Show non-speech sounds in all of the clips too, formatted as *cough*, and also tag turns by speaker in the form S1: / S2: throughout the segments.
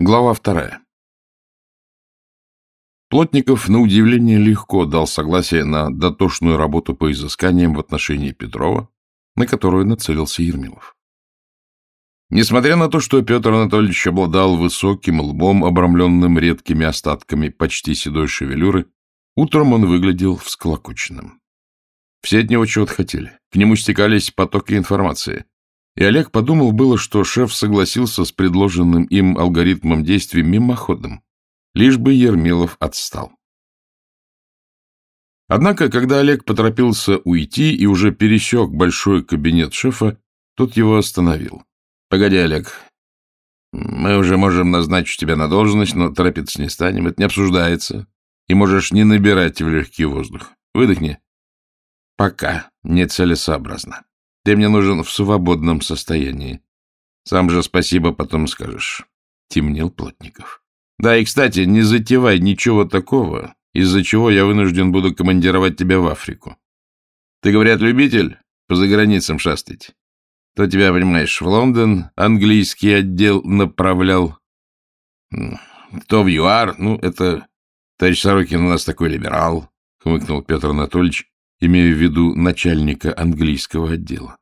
S1: Глава вторая. Плотников, на удивление, легко дал согласие на дотошную работу по изысканиям в отношении Петрова, на которую нацелился Ермилов. Несмотря на то, что Петр Анатольевич обладал высоким лбом, обрамленным редкими остатками почти седой шевелюры, утром он выглядел всклокоченным. Все от него чего-то хотели. К нему стекались потоки информации. И Олег подумал было, что шеф согласился с предложенным им алгоритмом действий мимоходом, лишь бы Ермилов отстал. Однако, когда Олег поторопился уйти и уже пересек большой кабинет шефа, тот его остановил. — Погоди, Олег, мы уже можем назначить тебя на должность, но торопиться не станем, это не обсуждается, и можешь не набирать в легкий воздух. Выдохни. — Пока нецелесообразно. Ты мне нужен в свободном состоянии. Сам же спасибо потом скажешь. Темнел Плотников. Да, и, кстати, не затевай ничего такого, из-за чего я вынужден буду командировать тебя в Африку. Ты, говорят, любитель по заграницам шастать. То тебя, понимаешь, в Лондон английский отдел направлял, кто в ЮАР, ну, это товарищ Сорокин у нас такой либерал, — хмыкнул Петр Анатольевич, имея в виду начальника английского отдела.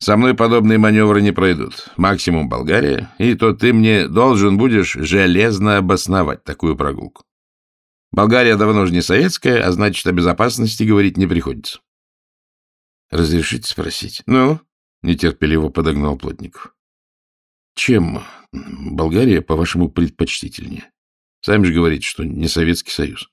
S1: Со мной подобные маневры не пройдут. Максимум Болгария, и то ты мне должен будешь железно обосновать такую прогулку. Болгария давно уже не советская, а значит, о безопасности говорить не приходится. — Разрешите спросить? — Ну? — нетерпеливо подогнал Плотников. — Чем Болгария, по-вашему, предпочтительнее? Сами же говорите, что не Советский Союз.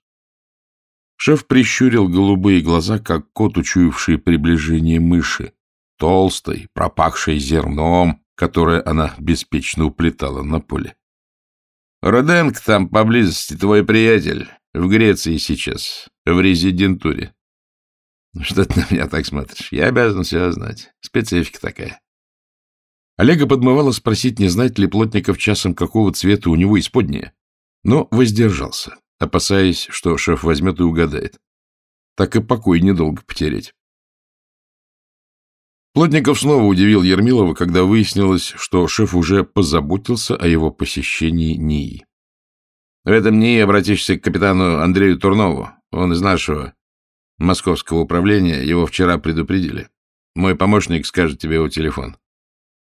S1: Шеф прищурил голубые глаза, как кот, учуявший приближение мыши, толстой, пропахшей зерном, которое она беспечно уплетала на поле. Роденк там поблизости твой приятель, в Греции сейчас, в резидентуре. Что ты на меня так смотришь? Я обязан все знать. Специфика такая. Олега подмывало спросить, не знает ли Плотников часом, какого цвета у него исподнее, но воздержался опасаясь, что шеф возьмет и угадает. Так и покой недолго потерять. Плотников снова удивил Ермилова, когда выяснилось, что шеф уже позаботился о его посещении НИИ. В этом НИИ обратишься к капитану Андрею Турнову. Он из нашего московского управления. Его вчера предупредили. Мой помощник скажет тебе его телефон.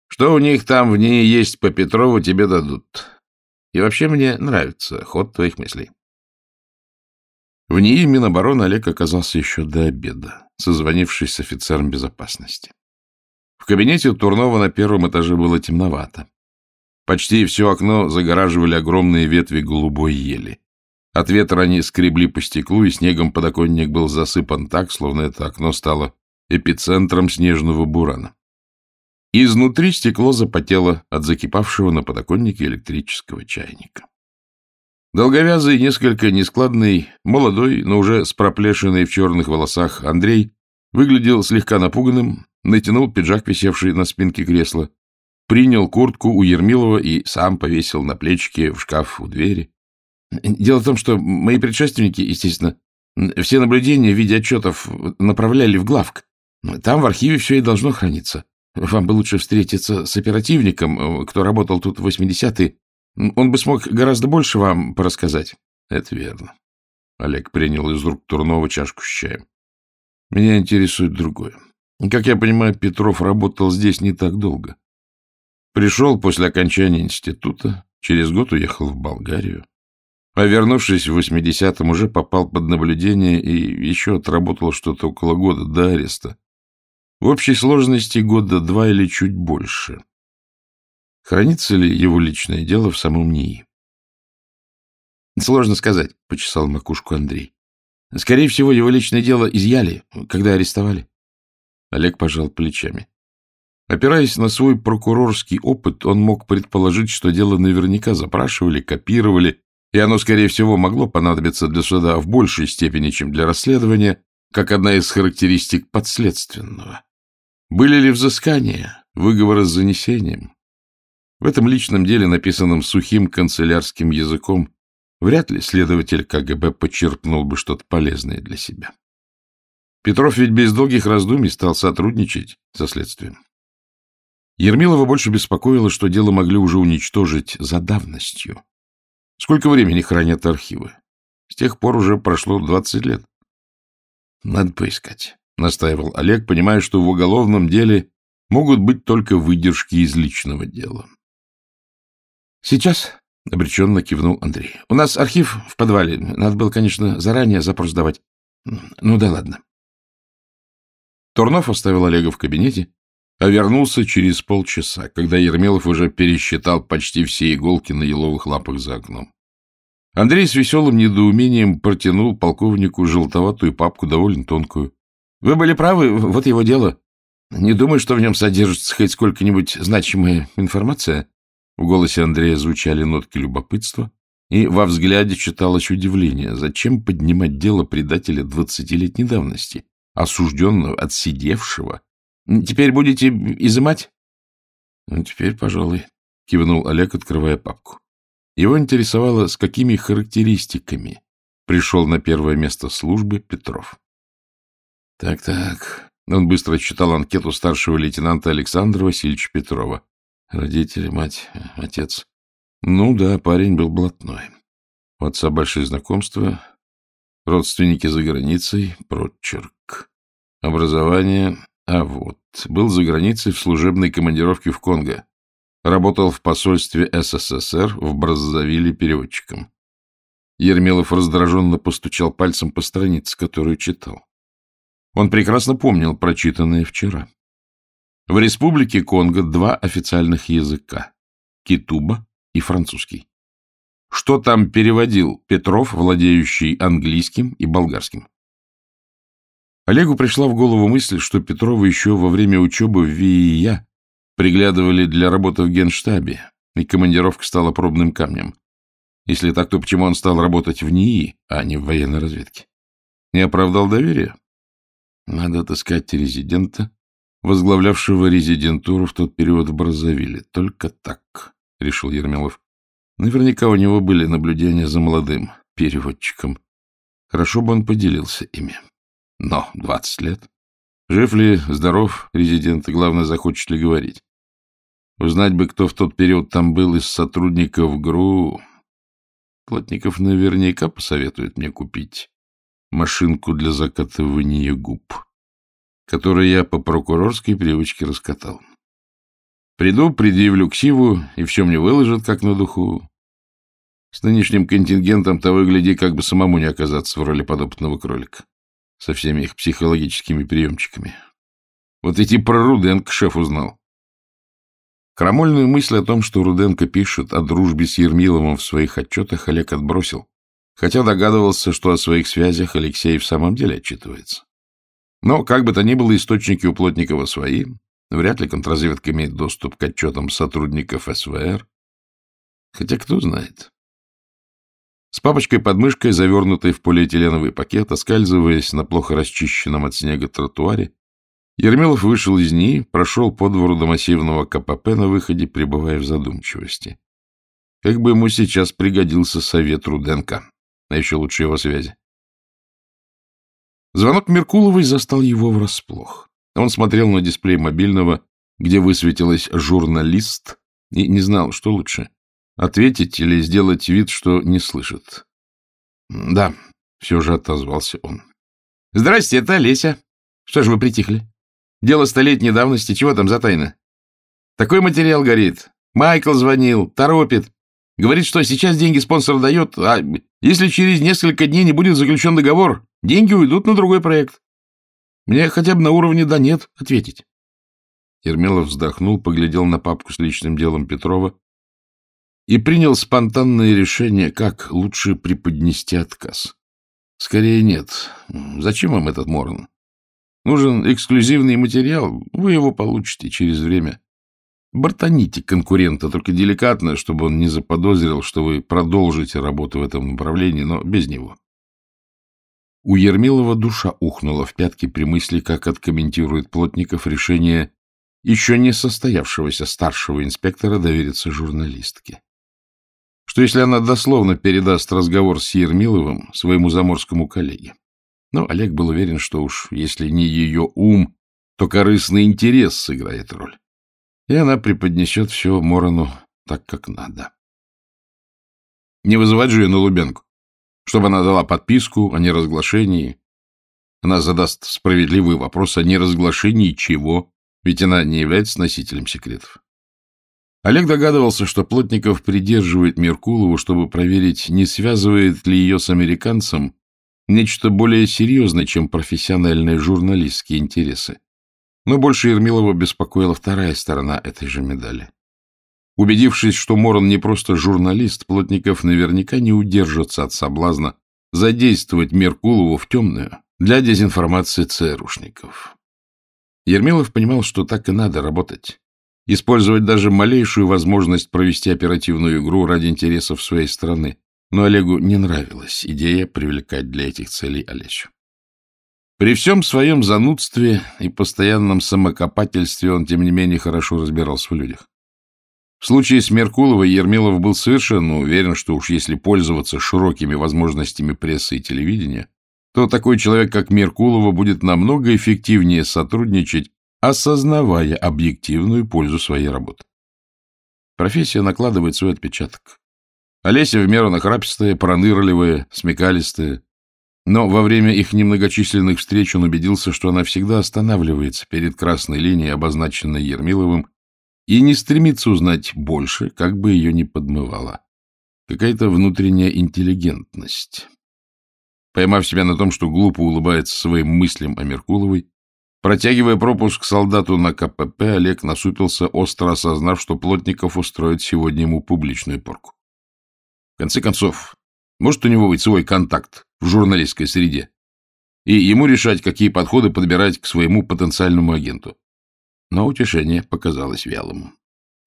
S1: Что у них там в НИИ есть по Петрову, тебе дадут. И вообще мне нравится ход твоих мыслей. В НИИ Минобороны Олег оказался еще до обеда, созвонившись с офицером безопасности. В кабинете Турнова на первом этаже было темновато. Почти все окно загораживали огромные ветви голубой ели. От ветра они скребли по стеклу, и снегом подоконник был засыпан так, словно это окно стало эпицентром снежного бурана. Изнутри стекло запотело от закипавшего на подоконнике электрического чайника. Долговязый, несколько нескладный, молодой, но уже с проплешиной в черных волосах Андрей выглядел слегка напуганным, натянул пиджак, висевший на спинке кресла, принял куртку у Ермилова и сам повесил на плечики в шкаф у двери. Дело в том, что мои предшественники, естественно, все наблюдения в виде отчетов направляли в главк. Там в архиве все и должно храниться. Вам бы лучше встретиться с оперативником, кто работал тут в 80-е, он бы смог гораздо больше вам порассказать. Это верно. Олег принял из рук Турнова чашку с чаем. Меня интересует другое. Как я понимаю, Петров работал здесь не так долго. Пришел после окончания института, через год уехал в Болгарию. А вернувшись в 80-м, уже попал под наблюдение и еще отработал что-то около года до ареста. В общей сложности года два или чуть больше. Хранится ли его личное дело в самом НИИ? Сложно сказать, — почесал макушку Андрей. Скорее всего, его личное дело изъяли, когда арестовали. Олег пожал плечами. Опираясь на свой прокурорский опыт, он мог предположить, что дело наверняка запрашивали, копировали, и оно, скорее всего, могло понадобиться для суда в большей степени, чем для расследования, как одна из характеристик подследственного. Были ли взыскания, выговоры с занесением? В этом личном деле, написанном сухим канцелярским языком, вряд ли следователь КГБ почерпнул бы что-то полезное для себя. Петров ведь без долгих раздумий стал сотрудничать со следствием. Ермилова больше беспокоило, что дело могли уже уничтожить за давностью. Сколько времени хранят архивы? С тех пор уже прошло 20 лет. Надо поискать, — настаивал Олег, понимая, что в уголовном деле могут быть только выдержки из личного дела. Сейчас, — обреченно кивнул Андрей, — у нас архив в подвале. Надо было, конечно, заранее запрос давать. Ну да ладно. Турнов оставил Олега в кабинете, а вернулся через полчаса, когда Ермилов уже пересчитал почти все иголки на еловых лапах за окном. Андрей с веселым недоумением протянул полковнику желтоватую папку, довольно тонкую. — Вы были правы, вот его дело. Не думаю, что в нем содержится хоть сколько-нибудь значимая информация. В голосе Андрея звучали нотки любопытства, и во взгляде читалось удивление. Зачем поднимать дело предателя двадцатилетней давности, осужденного, отсидевшего, Теперь будете изымать? Ну, теперь, пожалуй, кивнул Олег, открывая папку. Его интересовало, с какими характеристиками пришел на первое место службы Петров. Так-так. Он быстро читал анкету старшего лейтенанта Александра Васильевича Петрова. Родители, мать, отец. Ну да, парень был блатной. У отца большие знакомства, родственники за границей, прочерк. Образование а вот, был за границей в служебной командировке в Конго. Работал в посольстве СССР в Браззавиле переводчиком. Ермилов раздраженно постучал пальцем по странице, которую читал. Он прекрасно помнил прочитанное вчера. В республике Конго два официальных языка — китуба и французский. Что там переводил Петров, владеющий английским и болгарским? Олегу пришла в голову мысль, что Петрова еще во время учебы в ВИИЯ приглядывали для работы в генштабе, и командировка стала пробным камнем. Если так, то почему он стал работать в НИИ, а не в военной разведке? Не оправдал доверия? Надо отыскать резидента, возглавлявшего резидентуру в тот период в Браззавиле. Только так, — решил Ермилов. Наверняка у него были наблюдения за молодым переводчиком. Хорошо бы он поделился ими. Но двадцать лет. Жив ли, здоров резидент, и, главное, захочет ли говорить. Узнать бы, кто в тот период там был из сотрудников ГРУ. Плотников наверняка посоветует мне купить машинку для закатывания губ, которую я по прокурорской привычке раскатал. Приду, предъявлю ксиву, и все мне выложат, как на духу. С нынешним контингентом того и гляди, как бы самому не оказаться в роли подопытного кролика со всеми их психологическими приемчиками. Вот эти про Руденко шеф узнал. Крамольную мысль о том, что Руденко пишет о дружбе с Ермиловым в своих отчетах, Олег отбросил, хотя догадывался, что о своих связях Алексей в самом деле отчитывается. Но, как бы то ни было, источники у Плотникова свои, вряд ли контрразведка имеет доступ к отчетам сотрудников СВР. Хотя кто знает. С папочкой под мышкой, завернутой в полиэтиленовый пакет, оскальзываясь на плохо расчищенном от снега тротуаре, Ермилов вышел из ней, прошел по двору до массивного КПП на выходе, пребывая в задумчивости. Как бы ему сейчас пригодился совет Руденко, а еще лучше его связи. Звонок Меркуловой застал его врасплох. Он смотрел на дисплей мобильного, где высветилась «журналист», и не знал, что лучше Ответить или сделать вид, что не слышит? Да, все же отозвался он. Здрасте, это Олеся. Что же вы притихли? Дело столетней давности, чего там за тайна? Такой материал горит. Майкл звонил, торопит. Говорит, что сейчас деньги спонсор дает, а если через несколько дней не будет заключен договор, деньги уйдут на другой проект. Мне хотя бы на уровне «да нет» ответить. Ермилов вздохнул, поглядел на папку с личным делом Петрова и принял спонтанное решение, как лучше преподнести отказ. Скорее нет. Зачем вам этот Морн? Нужен эксклюзивный материал, вы его получите через время. Бортаните конкурента, только деликатно, чтобы он не заподозрил, что вы продолжите работу в этом направлении, но без него. У Ермилова душа ухнула в пятки при мысли, как откомментирует Плотников решение еще не состоявшегося старшего инспектора довериться журналистке что если она дословно передаст разговор с Ермиловым своему заморскому коллеге. Но Олег был уверен, что уж если не ее ум, то корыстный интерес сыграет роль. И она преподнесет все Морону так, как надо. Не вызывать же ее на Лубенку, чтобы она дала подписку о неразглашении. Она задаст справедливый вопрос о неразглашении чего, ведь она не является носителем секретов. Олег догадывался, что Плотников придерживает Меркулову, чтобы проверить, не связывает ли ее с американцем нечто более серьезное, чем профессиональные журналистские интересы. Но больше Ермилова беспокоила вторая сторона этой же медали. Убедившись, что Морон не просто журналист, Плотников наверняка не удержится от соблазна задействовать Меркулову в темную для дезинформации ЦРУшников. Ермилов понимал, что так и надо работать использовать даже малейшую возможность провести оперативную игру ради интересов своей страны. Но Олегу не нравилась идея привлекать для этих целей Олесю. При всем своем занудстве и постоянном самокопательстве он, тем не менее, хорошо разбирался в людях. В случае с Меркуловой Ермилов был совершенно уверен, что уж если пользоваться широкими возможностями прессы и телевидения, то такой человек, как Меркулова, будет намного эффективнее сотрудничать осознавая объективную пользу своей работы. Профессия накладывает свой отпечаток. Олеся в меру нахрапистая, пронырливая, смекалистая. Но во время их немногочисленных встреч он убедился, что она всегда останавливается перед красной линией, обозначенной Ермиловым, и не стремится узнать больше, как бы ее ни подмывала. Какая-то внутренняя интеллигентность. Поймав себя на том, что глупо улыбается своим мыслям о Меркуловой, Протягивая пропуск солдату на КПП, Олег насупился, остро осознав, что Плотников устроит сегодня ему публичную порку. В конце концов, может у него быть свой контакт в журналистской среде, и ему решать, какие подходы подбирать к своему потенциальному агенту. Но утешение показалось вялым.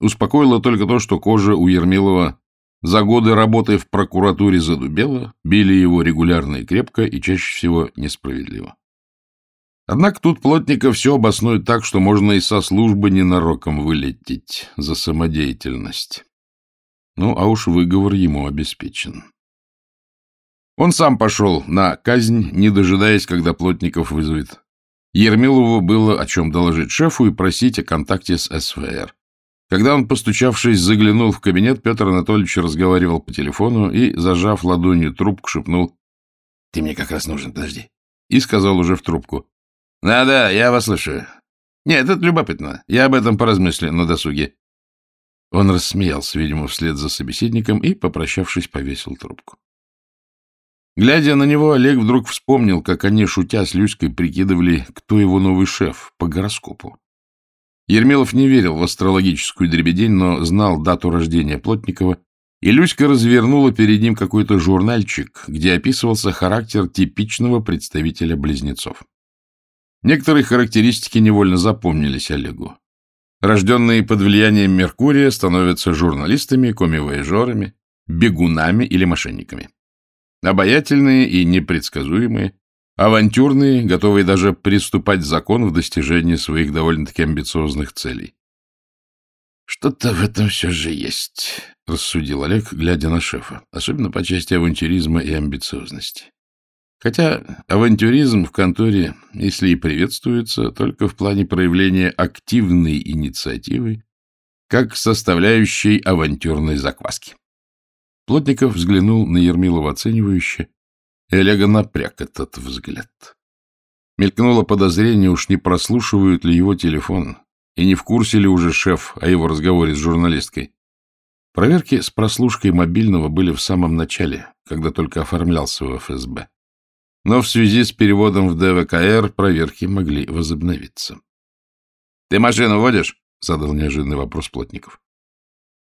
S1: Успокоило только то, что кожа у Ермилова за годы работы в прокуратуре задубела, били его регулярно и крепко, и чаще всего несправедливо. Однако тут Плотников все обоснует так, что можно и со службы ненароком вылететь за самодеятельность. Ну, а уж выговор ему обеспечен. Он сам пошел на казнь, не дожидаясь, когда Плотников вызовет. Ермилову было о чем доложить шефу и просить о контакте с СВР. Когда он, постучавшись, заглянул в кабинет, Петр Анатольевич разговаривал по телефону и, зажав ладонью трубку, шепнул «Ты мне как раз нужен, подожди». И сказал уже в трубку да-да, я вас слушаю. Нет, это любопытно. Я об этом поразмыслю на досуге. Он рассмеялся, видимо, вслед за собеседником и, попрощавшись, повесил трубку. Глядя на него, Олег вдруг вспомнил, как они, шутя с Люськой, прикидывали, кто его новый шеф по гороскопу. Ермилов не верил в астрологическую дребедень, но знал дату рождения Плотникова, и Люська развернула перед ним какой-то журнальчик, где описывался характер типичного представителя близнецов. Некоторые характеристики невольно запомнились Олегу. Рожденные под влиянием Меркурия становятся журналистами, комивояжерами, бегунами или мошенниками. Обаятельные и непредсказуемые, авантюрные, готовые даже приступать закон в достижении своих довольно-таки амбициозных целей. «Что-то в этом все же есть», — рассудил Олег, глядя на шефа, особенно по части авантюризма и амбициозности. Хотя авантюризм в конторе, если и приветствуется, только в плане проявления активной инициативы, как составляющей авантюрной закваски. Плотников взглянул на Ермилова оценивающе, и Олега напряг этот взгляд. Мелькнуло подозрение, уж не прослушивают ли его телефон, и не в курсе ли уже шеф о его разговоре с журналисткой. Проверки с прослушкой мобильного были в самом начале, когда только оформлялся в ФСБ но в связи с переводом в ДВКР проверки могли возобновиться. — Ты машину водишь? — задал неожиданный вопрос Плотников. —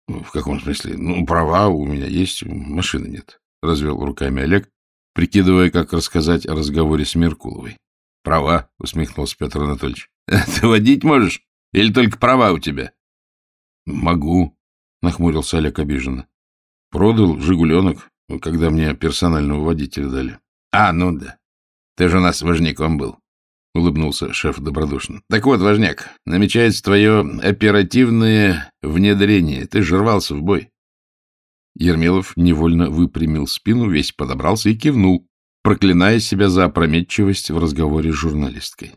S1: В каком смысле? Ну, права у меня есть, машины нет, — развел руками Олег, прикидывая, как рассказать о разговоре с Меркуловой. — Права, — усмехнулся Петр Анатольевич. *laughs* — Ты водить можешь? Или только права у тебя? — Могу, — нахмурился Олег обиженно. — Продал «Жигуленок», когда мне персонального водителя дали. А, ну да. Ты же у нас важняком был, — улыбнулся шеф добродушно. Так вот, важняк, намечается твое оперативное внедрение. Ты же рвался в бой. Ермилов невольно выпрямил спину, весь подобрался и кивнул, проклиная себя за опрометчивость в разговоре с журналисткой.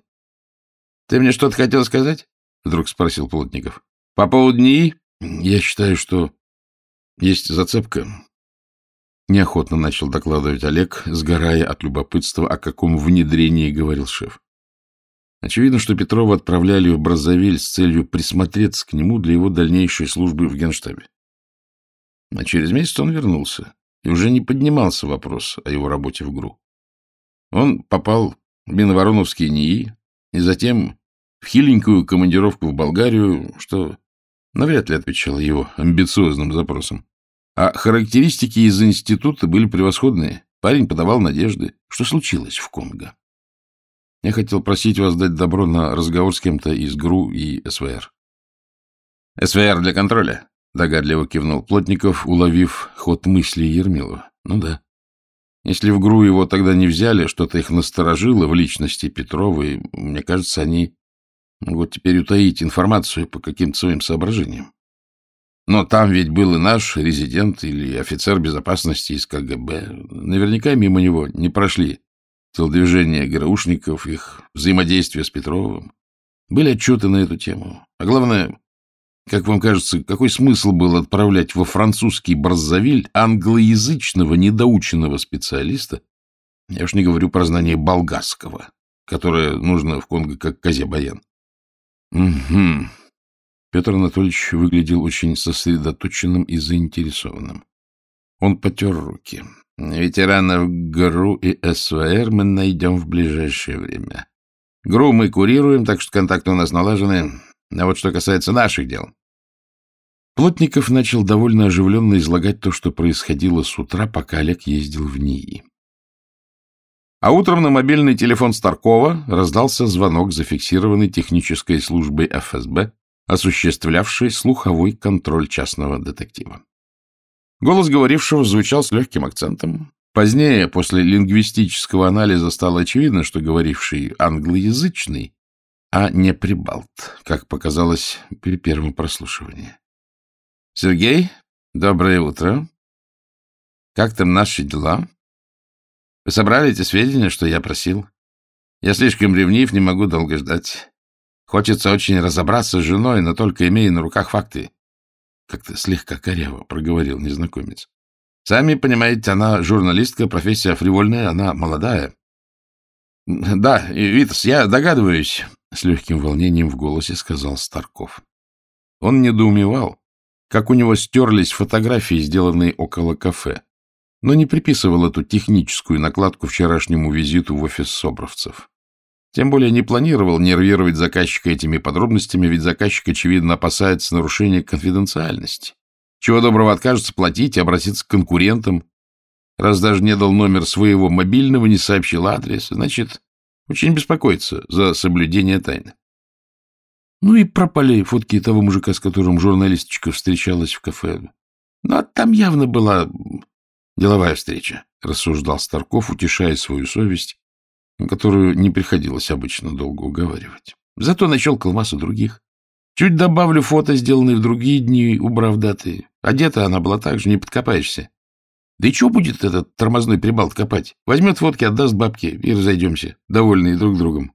S1: — Ты мне что-то хотел сказать? — вдруг спросил Плотников. По поводу НИИ, я считаю, что есть зацепка. Неохотно начал докладывать Олег, сгорая от любопытства, о каком внедрении говорил шеф. Очевидно, что Петрова отправляли в Бразовиль с целью присмотреться к нему для его дальнейшей службы в Генштабе. А через месяц он вернулся, и уже не поднимался вопрос о его работе в ГРУ. Он попал в Миновороновский НИИ и затем в хиленькую командировку в Болгарию, что навряд ли отвечало его амбициозным запросам. А характеристики из института были превосходные. Парень подавал надежды. Что случилось в Конго? Я хотел просить вас дать добро на разговор с кем-то из ГРУ и СВР. СВР для контроля, догадливо кивнул Плотников, уловив ход мысли Ермилова. Ну да. Если в ГРУ его тогда не взяли, что-то их насторожило в личности Петровой, мне кажется, они могут теперь утаить информацию по каким-то своим соображениям. Но там ведь был и наш резидент или офицер безопасности из КГБ. Наверняка мимо него не прошли телодвижения ГРУшников, их взаимодействие с Петровым. Были отчеты на эту тему. А главное, как вам кажется, какой смысл был отправлять во французский Барзавиль англоязычного недоученного специалиста, я уж не говорю про знание болгарского, которое нужно в Конго как козе баян. Угу. Петр Анатольевич выглядел очень сосредоточенным и заинтересованным. Он потер руки. Ветеранов ГРУ и СВР мы найдем в ближайшее время. ГРУ мы курируем, так что контакты у нас налажены. А вот что касается наших дел, Плотников начал довольно оживленно излагать то, что происходило с утра, пока Олег ездил в НИИ. А утром на мобильный телефон Старкова раздался звонок, зафиксированный технической службой ФСБ, осуществлявшей слуховой контроль частного детектива. Голос говорившего звучал с легким акцентом. Позднее, после лингвистического анализа, стало очевидно, что говоривший англоязычный, а не прибалт, как показалось при первом прослушивании. Сергей, доброе утро. Как там наши дела? Вы собрали эти сведения, что я просил? Я слишком ревнив, не могу долго ждать. Хочется очень разобраться с женой, но только имея на руках факты. Как-то слегка коряво проговорил незнакомец. Сами понимаете, она журналистка, профессия фривольная, она молодая. Да, Витас, я догадываюсь, с легким волнением в голосе сказал Старков. Он недоумевал, как у него стерлись фотографии, сделанные около кафе, но не приписывал эту техническую накладку вчерашнему визиту в офис Собровцев. Тем более не планировал нервировать заказчика этими подробностями, ведь заказчик, очевидно, опасается нарушения конфиденциальности. Чего доброго откажется платить и обратиться к конкурентам. Раз даже не дал номер своего мобильного, не сообщил адрес, значит, очень беспокоится за соблюдение тайны. Ну и пропали фотки того мужика, с которым журналисточка встречалась в кафе. Ну, а там явно была деловая встреча, — рассуждал Старков, утешая свою совесть, которую не приходилось обычно долго уговаривать. Зато начал массу других. Чуть добавлю фото, сделанные в другие дни, убрав даты. Одета она была так же, не подкопаешься. Да и что будет этот тормозной прибалт копать? Возьмет фотки, отдаст бабки и разойдемся, довольные друг другом.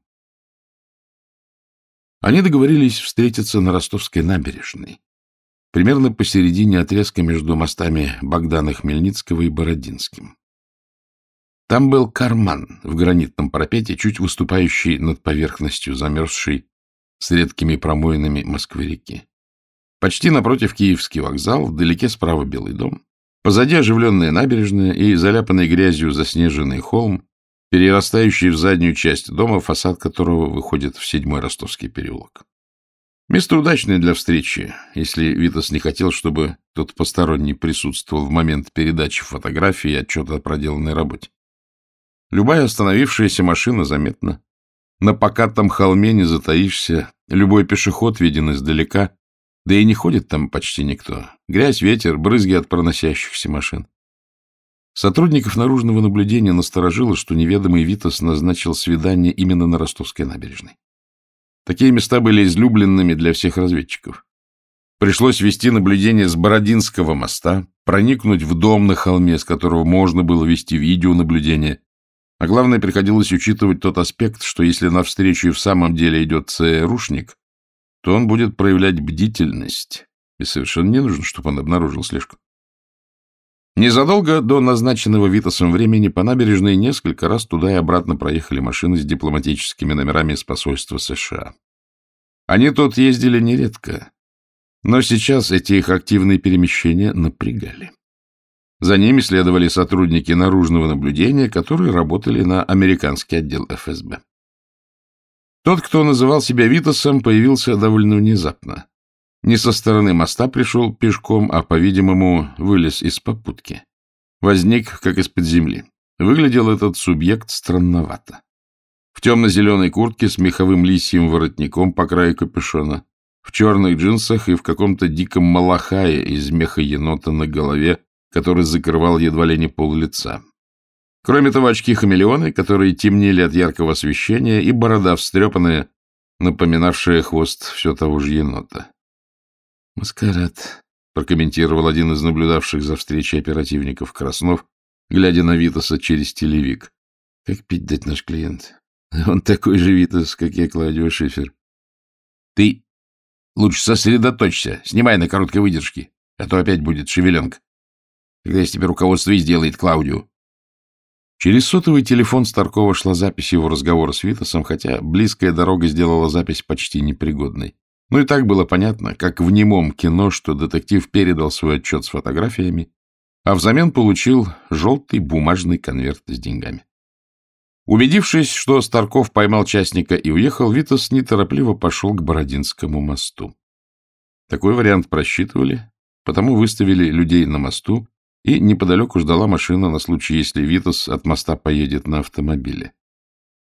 S1: Они договорились встретиться на Ростовской набережной, примерно посередине отрезка между мостами Богдана Хмельницкого и Бородинским. Там был карман в гранитном парапете, чуть выступающий над поверхностью замерзшей с редкими промоинами Москвы-реки. Почти напротив Киевский вокзал, вдалеке справа Белый дом, позади оживленная набережная и заляпанный грязью заснеженный холм, перерастающий в заднюю часть дома, фасад которого выходит в седьмой ростовский переулок. Место удачное для встречи, если Витас не хотел, чтобы тот посторонний присутствовал в момент передачи фотографии и отчета о проделанной работе. Любая остановившаяся машина заметна. На покатом холме не затаишься, любой пешеход виден издалека, да и не ходит там почти никто. Грязь, ветер, брызги от проносящихся машин. Сотрудников наружного наблюдения насторожило, что неведомый Витас назначил свидание именно на Ростовской набережной. Такие места были излюбленными для всех разведчиков. Пришлось вести наблюдение с Бородинского моста, проникнуть в дом на холме, с которого можно было вести видеонаблюдение. А главное, приходилось учитывать тот аспект, что если навстречу и в самом деле идет ЦРУшник, то он будет проявлять бдительность, и совершенно не нужно, чтобы он обнаружил слежку. Незадолго до назначенного Витасом времени по набережной несколько раз туда и обратно проехали машины с дипломатическими номерами из посольства США. Они тут ездили нередко, но сейчас эти их активные перемещения напрягали. За ними следовали сотрудники наружного наблюдения, которые работали на американский отдел ФСБ. Тот, кто называл себя Витасом, появился довольно внезапно. Не со стороны моста пришел пешком, а, по-видимому, вылез из попутки. Возник, как из-под земли. Выглядел этот субъект странновато. В темно-зеленой куртке с меховым лисьим воротником по краю капюшона, в черных джинсах и в каком-то диком малахае из меха енота на голове, который закрывал едва ли не пол лица. Кроме того, очки-хамелеоны, которые темнели от яркого освещения, и борода встрепанная, напоминавшая хвост все того же енота. «Маскарад», — прокомментировал один из наблюдавших за встречей оперативников Краснов, глядя на Витаса через телевик. «Как пить дать наш клиент? Он такой же Витас, как я, Клаудио Шифер». «Ты лучше сосредоточься, снимай на короткой выдержке, а то опять будет шевеленка. Когда из тебя руководство и сделает Клаудио». Через сотовый телефон Старкова шла запись его разговора с Витасом, хотя близкая дорога сделала запись почти непригодной. Ну и так было понятно, как в немом кино, что детектив передал свой отчет с фотографиями, а взамен получил желтый бумажный конверт с деньгами. Убедившись, что Старков поймал частника и уехал, Витас неторопливо пошел к Бородинскому мосту. Такой вариант просчитывали, потому выставили людей на мосту и неподалеку ждала машина на случай, если Витас от моста поедет на автомобиле.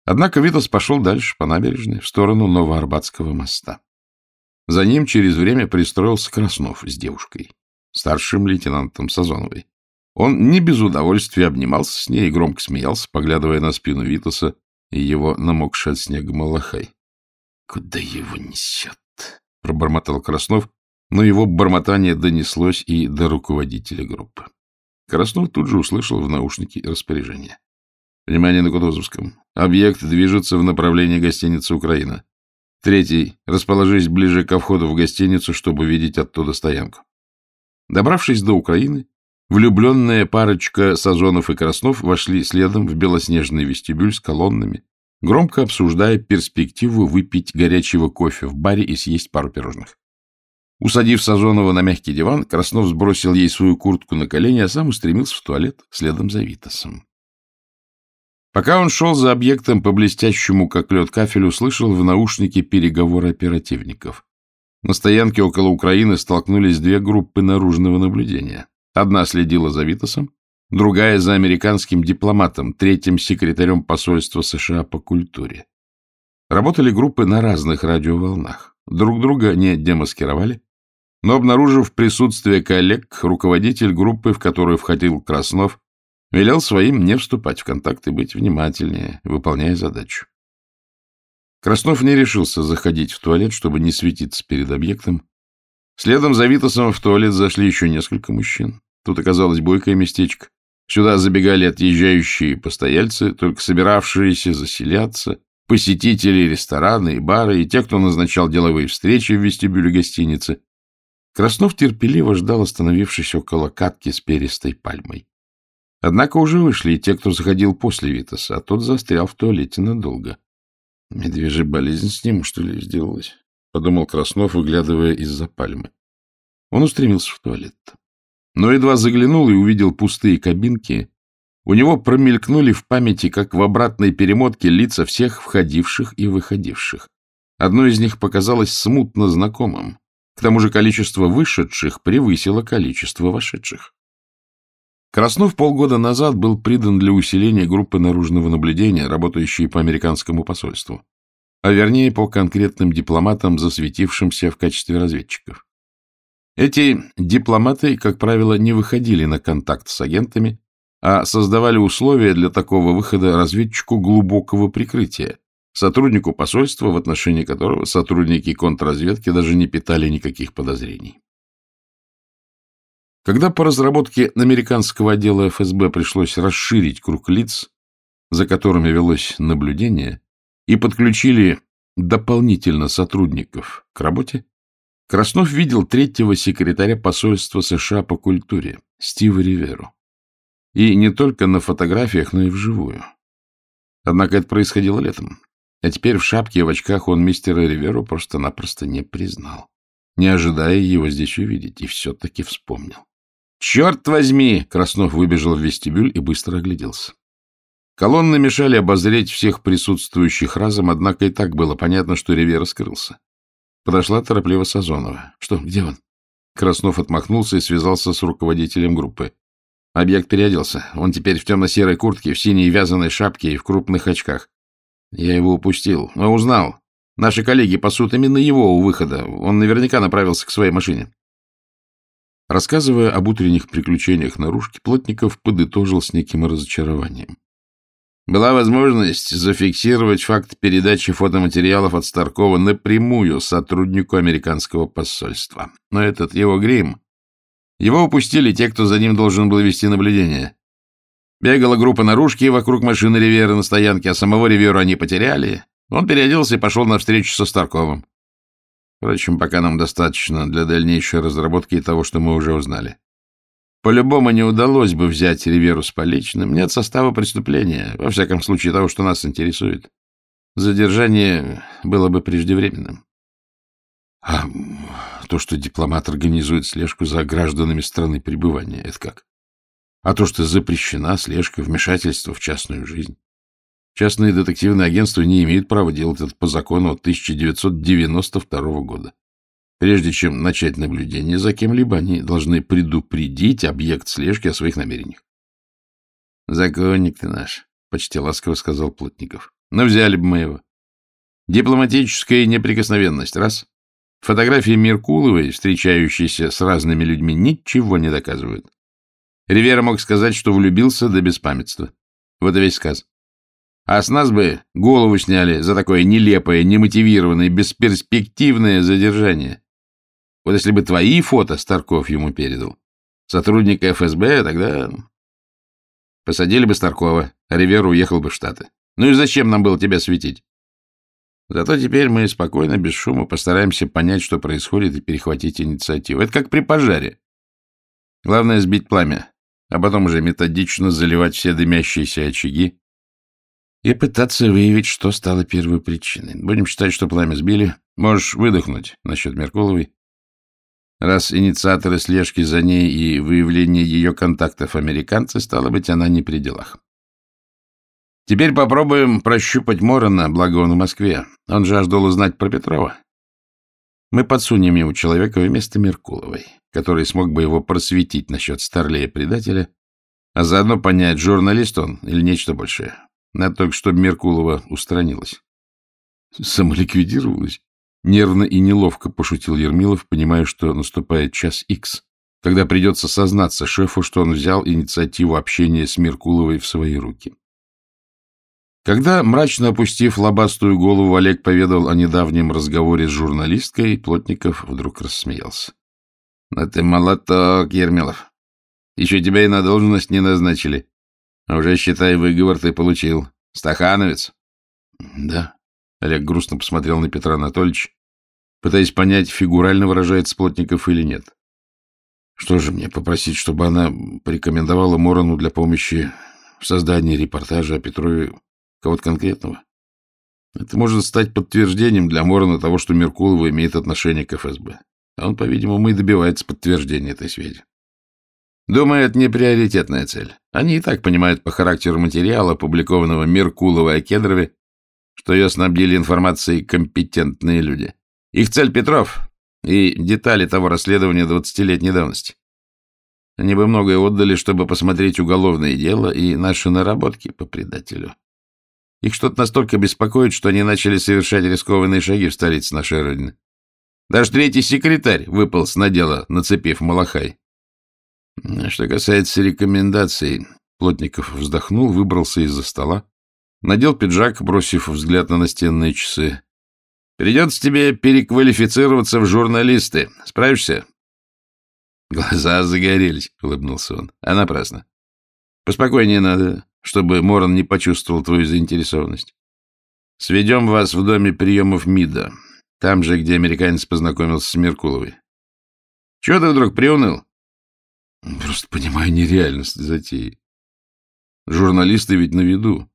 S1: Однако Витас пошел дальше по набережной, в сторону Новоарбатского моста. За ним через время пристроился Краснов с девушкой, старшим лейтенантом Сазоновой. Он не без удовольствия обнимался с ней и громко смеялся, поглядывая на спину Витаса и его намокший от снега малахай. — Куда его несет? — пробормотал Краснов, но его бормотание донеслось и до руководителя группы. Краснов тут же услышал в наушнике распоряжение. Внимание на Кутузовском. Объект движется в направлении гостиницы «Украина». Третий. Расположись ближе ко входу в гостиницу, чтобы видеть оттуда стоянку. Добравшись до Украины, влюбленная парочка Сазонов и Краснов вошли следом в белоснежный вестибюль с колоннами, громко обсуждая перспективу выпить горячего кофе в баре и съесть пару пирожных. Усадив Сазонова на мягкий диван, Краснов сбросил ей свою куртку на колени, а сам устремился в туалет следом за Витасом. Пока он шел за объектом по блестящему, как лед, кафелю, слышал в наушнике переговоры оперативников. На стоянке около Украины столкнулись две группы наружного наблюдения. Одна следила за Витасом, другая — за американским дипломатом, третьим секретарем посольства США по культуре. Работали группы на разных радиоволнах. Друг друга не демаскировали, но, обнаружив присутствие коллег, руководитель группы, в которую входил Краснов, велел своим не вступать в контакт и быть внимательнее, выполняя задачу. Краснов не решился заходить в туалет, чтобы не светиться перед объектом. Следом за Витасом в туалет зашли еще несколько мужчин. Тут оказалось бойкое местечко. Сюда забегали отъезжающие постояльцы, только собиравшиеся заселяться, посетители ресторана и бары, и те, кто назначал деловые встречи в вестибюле гостиницы. Краснов терпеливо ждал, остановившись около катки с перистой пальмой. Однако уже вышли и те, кто заходил после Витаса, а тот застрял в туалете надолго. Медвежья болезнь с ним, что ли, сделалась? — подумал Краснов, выглядывая из-за пальмы. Он устремился в туалет. Но едва заглянул и увидел пустые кабинки, у него промелькнули в памяти, как в обратной перемотке, лица всех входивших и выходивших. Одно из них показалось смутно знакомым. К тому же количество вышедших превысило количество вошедших. Краснов полгода назад был придан для усиления группы наружного наблюдения, работающей по американскому посольству, а вернее по конкретным дипломатам, засветившимся в качестве разведчиков. Эти дипломаты, как правило, не выходили на контакт с агентами, а создавали условия для такого выхода разведчику глубокого прикрытия, сотруднику посольства, в отношении которого сотрудники контрразведки даже не питали никаких подозрений. Когда по разработке американского отдела ФСБ пришлось расширить круг лиц, за которыми велось наблюдение, и подключили дополнительно сотрудников к работе, Краснов видел третьего секретаря посольства США по культуре, Стива Риверу. И не только на фотографиях, но и вживую. Однако это происходило летом. А теперь в шапке и в очках он мистера Риверу просто-напросто не признал, не ожидая его здесь увидеть, и все-таки вспомнил. «Черт возьми!» — Краснов выбежал в вестибюль и быстро огляделся. Колонны мешали обозреть всех присутствующих разом, однако и так было понятно, что Ривера скрылся. Подошла торопливо Сазонова. «Что, где он?» Краснов отмахнулся и связался с руководителем группы. Объект переоделся. Он теперь в темно-серой куртке, в синей вязаной шапке и в крупных очках. Я его упустил, но узнал. Наши коллеги пасут именно его у выхода. Он наверняка направился к своей машине. Рассказывая об утренних приключениях наружки, Плотников подытожил с неким разочарованием. Была возможность зафиксировать факт передачи фотоматериалов от Старкова напрямую сотруднику американского посольства. Но этот его грим... Его упустили те, кто за ним должен был вести наблюдение. Бегала группа наружки вокруг машины Ривера на стоянке, а самого Риверу они потеряли. Он переоделся и пошел на встречу со Старковым. Впрочем, пока нам достаточно для дальнейшей разработки того, что мы уже узнали. По-любому не удалось бы взять Риверу с поличным. Нет состава преступления, во всяком случае того, что нас интересует. Задержание было бы преждевременным. А то, что дипломат организует слежку за гражданами страны пребывания, это как? А то, что запрещена слежка, вмешательство в частную жизнь. Частные детективные агентства не имеют права делать это по закону от 1992 года. Прежде чем начать наблюдение за кем-либо, они должны предупредить объект слежки о своих намерениях. — Законник ты наш, — почти ласково сказал Плотников. — Но взяли бы мы его. Дипломатическая неприкосновенность — раз. Фотографии Меркуловой, встречающиеся с разными людьми, ничего не доказывают. Ривера мог сказать, что влюбился до беспамятства. Вот и весь сказ. А с нас бы голову сняли за такое нелепое, немотивированное, бесперспективное задержание. Вот если бы твои фото Старков ему передал, сотрудника ФСБ, тогда посадили бы Старкова, а Ривера уехал бы в Штаты. Ну и зачем нам было тебя светить? Зато теперь мы спокойно, без шума постараемся понять, что происходит, и перехватить инициативу. Это как при пожаре. Главное — сбить пламя а потом уже методично заливать все дымящиеся очаги и пытаться выявить, что стало первой причиной. Будем считать, что пламя сбили. Можешь выдохнуть насчет Меркуловой. Раз инициаторы слежки за ней и выявление ее контактов американцы, стало быть, она не при делах. Теперь попробуем прощупать Морона, благо он в Москве. Он жаждал узнать про Петрова. Мы подсунем ему человека вместо Меркуловой который смог бы его просветить насчет старлея-предателя, а заодно понять, журналист он или нечто большее. Надо только, чтобы Меркулова устранилась. Самоликвидировалась? Нервно и неловко пошутил Ермилов, понимая, что наступает час икс, когда придется сознаться шефу, что он взял инициативу общения с Меркуловой в свои руки. Когда, мрачно опустив лобастую голову, Олег поведал о недавнем разговоре с журналисткой, Плотников вдруг рассмеялся. Но ты молоток, Ермилов. Еще тебя и на должность не назначили. А уже, считай, выговор ты получил. Стахановец? Да. Олег грустно посмотрел на Петра Анатольевича, пытаясь понять, фигурально выражается Плотников или нет. Что же мне попросить, чтобы она порекомендовала Морону для помощи в создании репортажа о Петрове кого-то конкретного? Это может стать подтверждением для Морона того, что Меркулова имеет отношение к ФСБ. А он, по-видимому, и добивается подтверждения этой связи. Думаю, это не приоритетная цель. Они и так понимают по характеру материала, опубликованного Меркуловой о Кедрове, что ее снабдили информацией компетентные люди. Их цель Петров и детали того расследования двадцатилетней давности. Они бы многое отдали, чтобы посмотреть уголовное дело и наши наработки по предателю. Их что-то настолько беспокоит, что они начали совершать рискованные шаги в столице нашей Родины. Даже третий секретарь выпал с надела, нацепив малахай. Что касается рекомендаций, Плотников вздохнул, выбрался из-за стола, надел пиджак, бросив взгляд на настенные часы. Придется тебе переквалифицироваться в журналисты. Справишься? Глаза загорелись, улыбнулся он. А напрасно. Поспокойнее надо, чтобы Моран не почувствовал твою заинтересованность. Сведем вас в доме приемов МИДа, там же, где американец познакомился с Меркуловой. Чего ты вдруг приуныл? Просто понимаю нереальность затеи. Журналисты ведь на виду.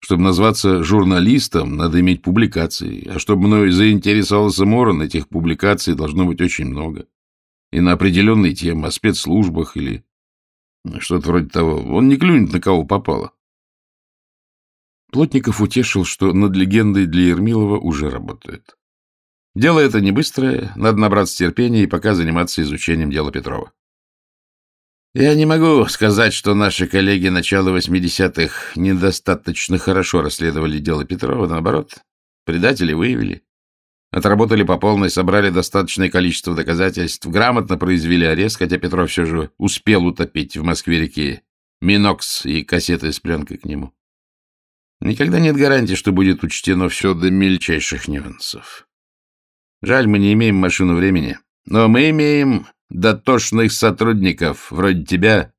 S1: Чтобы назваться журналистом, надо иметь публикации. А чтобы мной заинтересовался Морон, этих публикаций должно быть очень много. И на определенные темы, о спецслужбах или что-то вроде того. Он не клюнет на кого попало. Плотников утешил, что над легендой для Ермилова уже работает. Дело это не быстрое, надо набраться терпения и пока заниматься изучением дела Петрова. Я не могу сказать, что наши коллеги начала 80-х недостаточно хорошо расследовали дело Петрова, наоборот, предатели выявили. Отработали по полной, собрали достаточное количество доказательств, грамотно произвели арест, хотя Петров все же успел утопить в Москве-реке Минокс и кассеты с пленкой к нему. Никогда нет гарантии, что будет учтено все до мельчайших нюансов. Жаль, мы не имеем машину времени, но мы имеем дотошных сотрудников, вроде тебя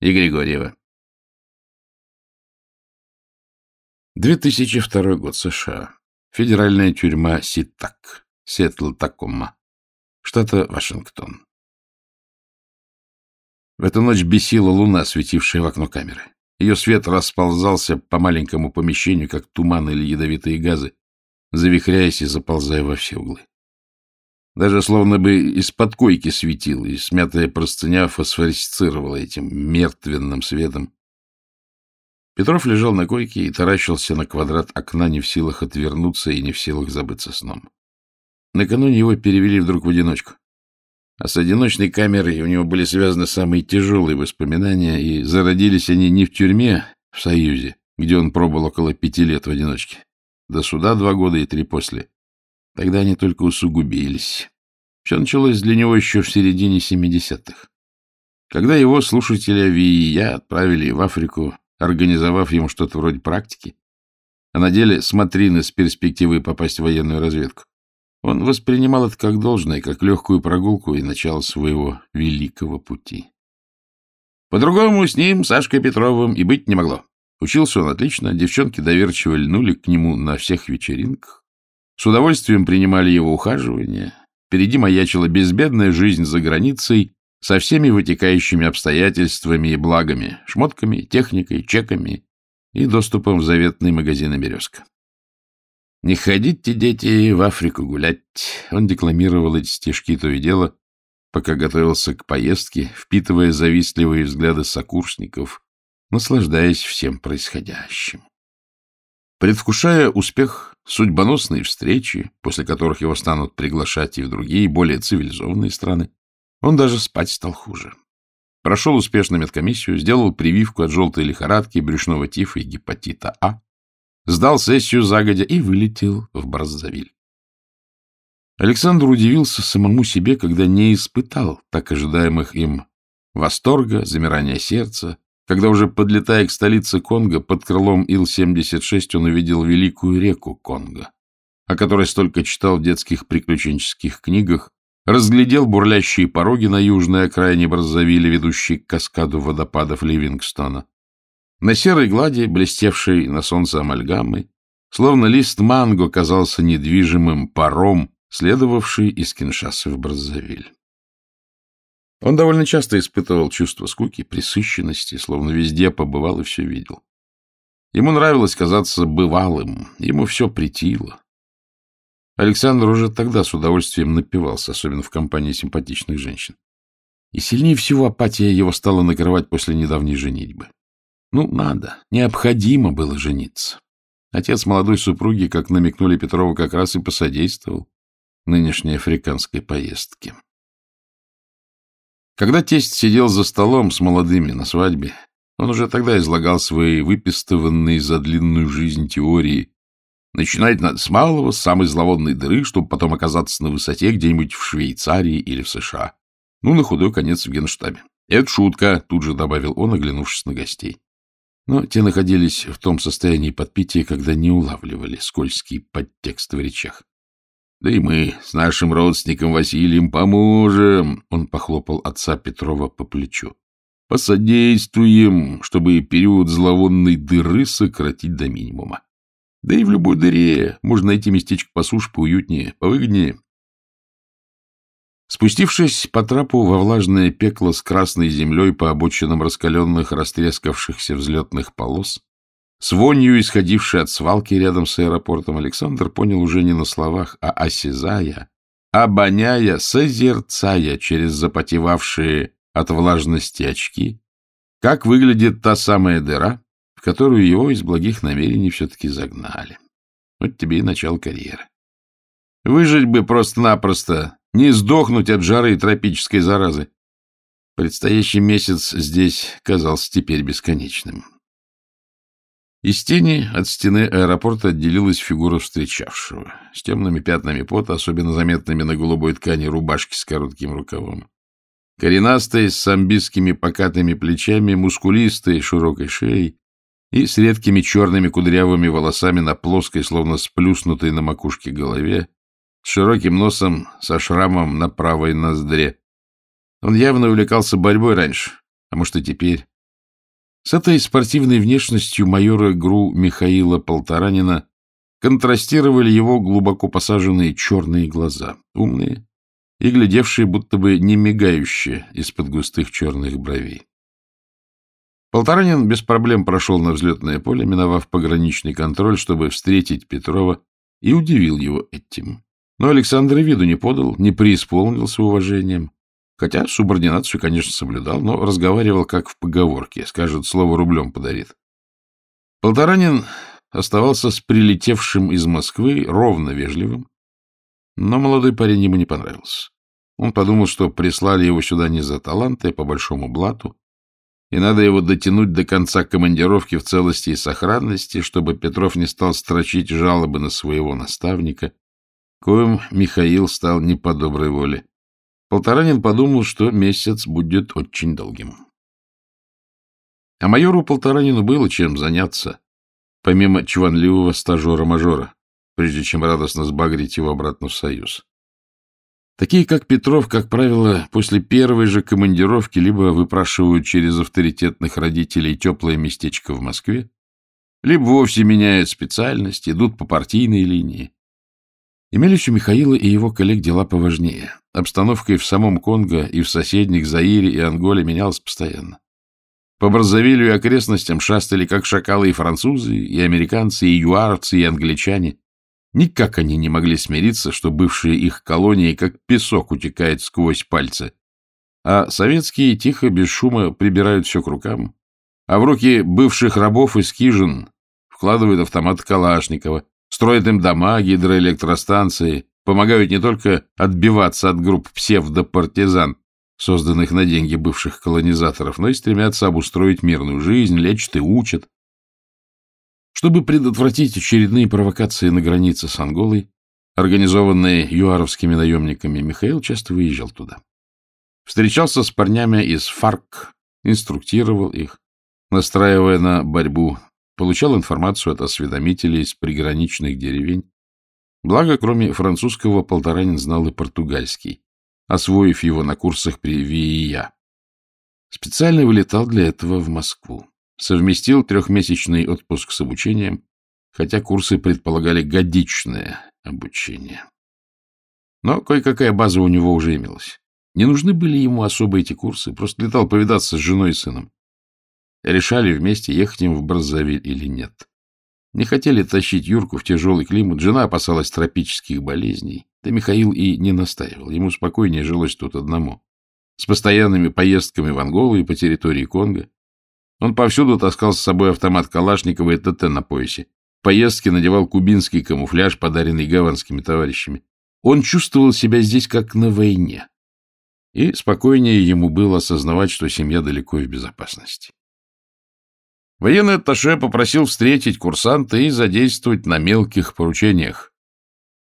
S1: и Григорьева. 2002 год, США. Федеральная тюрьма Ситак, Сетл-Такома, штата Вашингтон. В эту ночь бесила луна, светившая в окно камеры. Ее свет расползался по маленькому помещению, как туман или ядовитые газы, завихряясь и заползая во все углы. Даже словно бы из-под койки светил, и смятая простыня фосфорисцировала этим мертвенным светом. Петров лежал на койке и таращился на квадрат окна, не в силах отвернуться и не в силах забыться сном. Накануне его перевели вдруг в одиночку. А с одиночной камерой у него были связаны самые тяжелые воспоминания, и зародились они не в тюрьме, в Союзе, где он пробыл около пяти лет в одиночке. До суда два года и три после. Тогда они только усугубились. Все началось для него еще в середине 70-х. Когда его слушателя ВИИЯ отправили в Африку, организовав ему что-то вроде практики, а на деле смотрины с перспективой попасть в военную разведку, он воспринимал это как должное, как легкую прогулку и начало своего великого пути. По-другому с ним, Сашкой Петровым, и быть не могло. Учился он отлично, девчонки доверчиво льнули к нему на всех вечеринках. С удовольствием принимали его ухаживание. Впереди маячила безбедная жизнь за границей со всеми вытекающими обстоятельствами и благами, шмотками, техникой, чеками и доступом в заветный магазин «Березка». «Не ходите, дети, в Африку гулять!» Он декламировал эти стишки то и дело, пока готовился к поездке, впитывая завистливые взгляды сокурсников, наслаждаясь всем происходящим. Предвкушая успех судьбоносной встречи, после которых его станут приглашать и в другие, более цивилизованные страны, он даже спать стал хуже. Прошел успешно медкомиссию, сделал прививку от желтой лихорадки, брюшного тифа и гепатита А, сдал сессию загодя и вылетел в Браззавиль. Александр удивился самому себе, когда не испытал так ожидаемых им восторга, замирания сердца, когда уже подлетая к столице Конго, под крылом Ил-76 он увидел великую реку Конго, о которой столько читал в детских приключенческих книгах, разглядел бурлящие пороги на южной окраине Браззавиля, ведущей к каскаду водопадов Ливингстона. На серой глади, блестевшей на солнце амальгамы, словно лист манго казался недвижимым паром, следовавший из Киншасы в Браззавиль. Он довольно часто испытывал чувство скуки, присыщенности, словно везде побывал и все видел. Ему нравилось казаться бывалым, ему все притило. Александр уже тогда с удовольствием напивался, особенно в компании симпатичных женщин. И сильнее всего апатия его стала накрывать после недавней женитьбы. Ну, надо, необходимо было жениться. Отец молодой супруги, как намекнули Петрову, как раз и посодействовал нынешней африканской поездке. Когда тесть сидел за столом с молодыми на свадьбе, он уже тогда излагал свои выпистыванные за длинную жизнь теории. Начинать надо с малого, с самой зловонной дыры, чтобы потом оказаться на высоте где-нибудь в Швейцарии или в США. Ну, на худой конец в генштабе. Это шутка, тут же добавил он, оглянувшись на гостей. Но те находились в том состоянии подпития, когда не улавливали скользкий подтекст в речах. Да и мы с нашим родственником Василием поможем, — он похлопал отца Петрова по плечу. — Посодействуем, чтобы период зловонной дыры сократить до минимума. Да и в любой дыре можно найти местечко по суше поуютнее, повыгоднее. Спустившись по трапу во влажное пекло с красной землей по обочинам раскаленных, растрескавшихся взлетных полос, с вонью, исходившей от свалки рядом с аэропортом, Александр понял уже не на словах, а осязая, обоняя, созерцая через запотевавшие от влажности очки, как выглядит та самая дыра, которую его из благих намерений все-таки загнали. Вот тебе и начало карьеры. Выжить бы просто-напросто, не сдохнуть от жары и тропической заразы. Предстоящий месяц здесь казался теперь бесконечным. Из тени от стены аэропорта отделилась фигура встречавшего, с темными пятнами пота, особенно заметными на голубой ткани рубашки с коротким рукавом. Коренастый, с самбистскими покатыми плечами, мускулистой, широкой шеей и с редкими черными кудрявыми волосами на плоской, словно сплюснутой на макушке голове, с широким носом, со шрамом на правой ноздре. Он явно увлекался борьбой раньше, а может и теперь. С этой спортивной внешностью майора ГРУ Михаила Полторанина контрастировали его глубоко посаженные черные глаза, умные и глядевшие будто бы не мигающие из-под густых черных бровей. Полторанин без проблем прошел на взлетное поле, миновав пограничный контроль, чтобы встретить Петрова, и удивил его этим. Но Александр виду не подал, не преисполнился уважением. Хотя субординацию, конечно, соблюдал, но разговаривал как в поговорке, скажет, слово рублем подарит. Полторанин оставался с прилетевшим из Москвы ровно вежливым, но молодой парень ему не понравился. Он подумал, что прислали его сюда не за таланты, а по большому блату, и надо его дотянуть до конца командировки в целости и сохранности, чтобы Петров не стал строчить жалобы на своего наставника, коим Михаил стал не по доброй воле. Полторанин подумал, что месяц будет очень долгим. А майору Полторанину было чем заняться, помимо чванливого стажера-мажора, прежде чем радостно сбагрить его обратно в Союз. Такие, как Петров, как правило, после первой же командировки либо выпрашивают через авторитетных родителей теплое местечко в Москве, либо вовсе меняют специальность, идут по партийной линии. Имелись у Михаила и его коллег дела поважнее. Обстановка и в самом Конго, и в соседних Заире и Анголе менялась постоянно. По Браззавилю и окрестностям шастали как шакалы и французы, и американцы, и юарцы, и англичане. Никак они не могли смириться, что бывшие их колонии как песок утекает сквозь пальцы. А советские тихо, без шума прибирают все к рукам. А в руки бывших рабов из хижин вкладывают автомат Калашникова, строят им дома, гидроэлектростанции, помогают не только отбиваться от групп псевдопартизан, созданных на деньги бывших колонизаторов, но и стремятся обустроить мирную жизнь, лечат и учат. Чтобы предотвратить очередные провокации на границе с Анголой, организованные юаровскими наемниками, Михаил часто выезжал туда. Встречался с парнями из ФАРК, инструктировал их, настраивая на борьбу получал информацию от осведомителей из приграничных деревень. Благо, кроме французского, Полторанин знал и португальский, освоив его на курсах при ВИИЯ. Специально вылетал для этого в Москву. Совместил трехмесячный отпуск с обучением, хотя курсы предполагали годичное обучение. Но кое-какая база у него уже имелась. Не нужны были ему особо эти курсы, просто летал повидаться с женой и сыном. Решали вместе, ехать им в Браззавиль или нет. Не хотели тащить Юрку в тяжелый климат, жена опасалась тропических болезней. Да Михаил и не настаивал, ему спокойнее жилось тут одному. С постоянными поездками в Анголу и по территории Конго. Он повсюду таскал с собой автомат Калашникова и ТТ на поясе. В поездке надевал кубинский камуфляж, подаренный гаванскими товарищами. Он чувствовал себя здесь как на войне. И спокойнее ему было осознавать, что семья далеко в безопасности. Военный атташе попросил встретить курсанта и задействовать на мелких поручениях.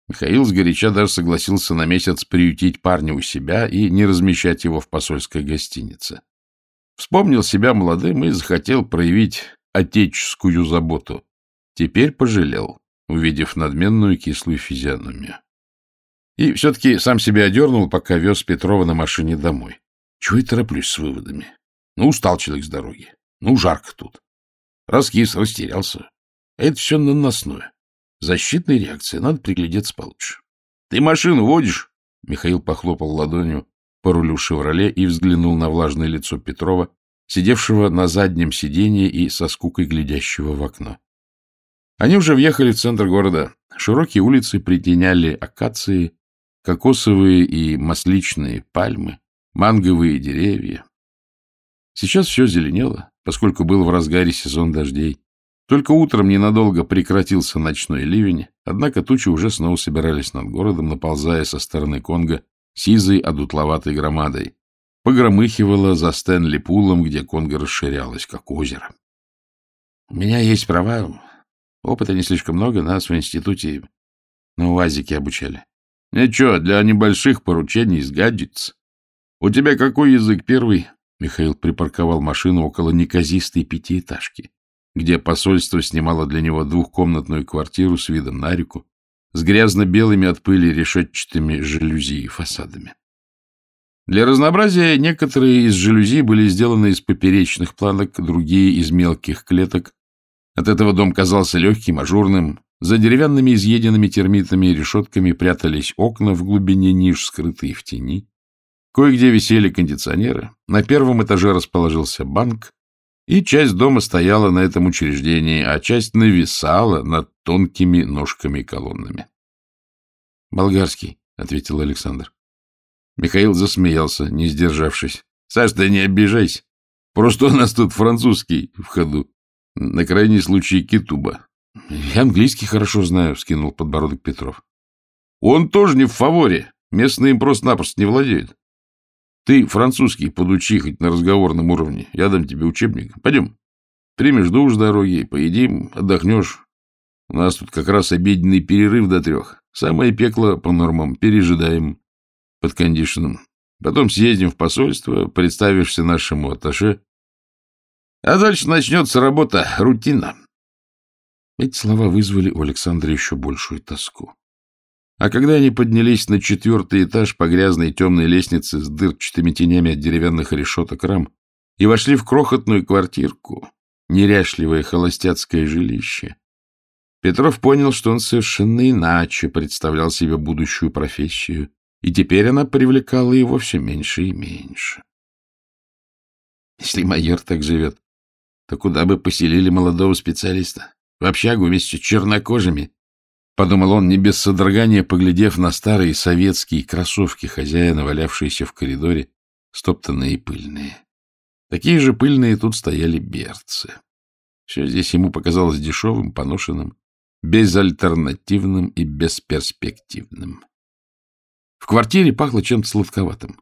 S1: Михаил сгоряча даже согласился на месяц приютить парня у себя и не размещать его в посольской гостинице. Вспомнил себя молодым и захотел проявить отеческую заботу. Теперь пожалел, увидев надменную кислую физиономию. И все-таки сам себя одернул, пока вез Петрова на машине домой. Чего я тороплюсь с выводами? Ну, устал человек с дороги. Ну, жарко тут. Раскис, растерялся. Это все наносное. Защитная реакция, надо приглядеться получше. — Ты машину водишь? Михаил похлопал ладонью по рулю «Шевроле» и взглянул на влажное лицо Петрова, сидевшего на заднем сиденье и со скукой глядящего в окно. Они уже въехали в центр города. Широкие улицы притеняли акации, кокосовые и масличные пальмы, манговые деревья. Сейчас все зеленело, поскольку был в разгаре сезон дождей. Только утром ненадолго прекратился ночной ливень, однако тучи уже снова собирались над городом, наползая со стороны Конго сизой одутловатой громадой. Погромыхивало за Стэнли Пулом, где Конго расширялось, как озеро. — У меня есть права, Опыта не слишком много, нас в институте на УАЗике обучали. Ничего, для небольших поручений сгодится. У тебя какой язык первый? Михаил припарковал машину около неказистой пятиэтажки, где посольство снимало для него двухкомнатную квартиру с видом на реку, с грязно-белыми от пыли решетчатыми жалюзи и фасадами. Для разнообразия некоторые из жалюзи были сделаны из поперечных планок, другие — из мелких клеток, от этого дом казался легким, ажурным. За деревянными изъеденными термитами и решетками прятались окна в глубине ниш, скрытые в тени. Кое-где висели кондиционеры. На первом этаже расположился банк, и часть дома стояла на этом учреждении, а часть нависала над тонкими ножками-колоннами. — Болгарский, — ответил Александр. Михаил засмеялся, не сдержавшись. — Саш, ты не обижайся. Просто у нас тут французский в ходу. На крайний случай Китуба. — Я английский хорошо знаю, — скинул подбородок Петров. — Он тоже не в фаворе. Местные им просто-напросто не владеют. Ты французский подучи хоть на разговорном уровне. Я дам тебе учебник. Пойдем. Примешь душ дороги, поедим, отдохнешь. У нас тут как раз обеденный перерыв до трех. Самое пекло по нормам пережидаем под кондишеном. Потом съездим в посольство, представишься нашему атташе, а дальше начнется работа, рутина. Эти слова вызвали у Александра еще большую тоску. А когда они поднялись на четвертый этаж по грязной темной лестнице с дырчатыми тенями от деревянных решеток рам и вошли в крохотную квартирку, неряшливое холостяцкое жилище, Петров понял, что он совершенно иначе представлял себе будущую профессию, и теперь она привлекала его все меньше и меньше. Если майор так живет, то куда бы поселили молодого специалиста? В общагу вместе с чернокожими? Подумал он, не без содрогания, поглядев на старые советские кроссовки хозяина, валявшиеся в коридоре, стоптанные и пыльные. Такие же пыльные тут стояли берцы. Все здесь ему показалось дешевым, поношенным, безальтернативным и бесперспективным. В квартире пахло чем-то сладковатым.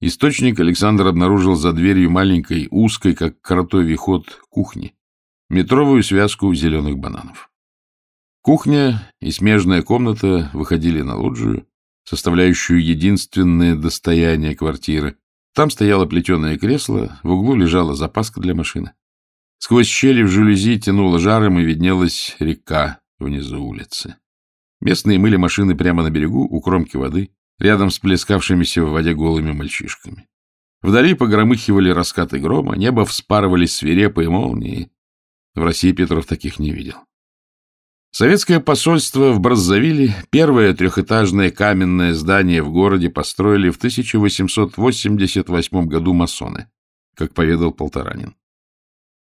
S1: Источник Александр обнаружил за дверью маленькой, узкой, как кротовий ход, кухни, метровую связку зеленых бананов. Кухня и смежная комната выходили на лоджию, составляющую единственное достояние квартиры. Там стояло плетеное кресло, в углу лежала запаска для машины. Сквозь щели в жалюзи тянуло жаром и виднелась река внизу улицы. Местные мыли машины прямо на берегу, у кромки воды, рядом с плескавшимися в воде голыми мальчишками. Вдали погромыхивали раскаты грома, небо вспарывались свирепые молнии. В России Петров таких не видел. Советское посольство в Браззавиле, первое трехэтажное каменное здание в городе, построили в 1888 году масоны, как поведал Полторанин.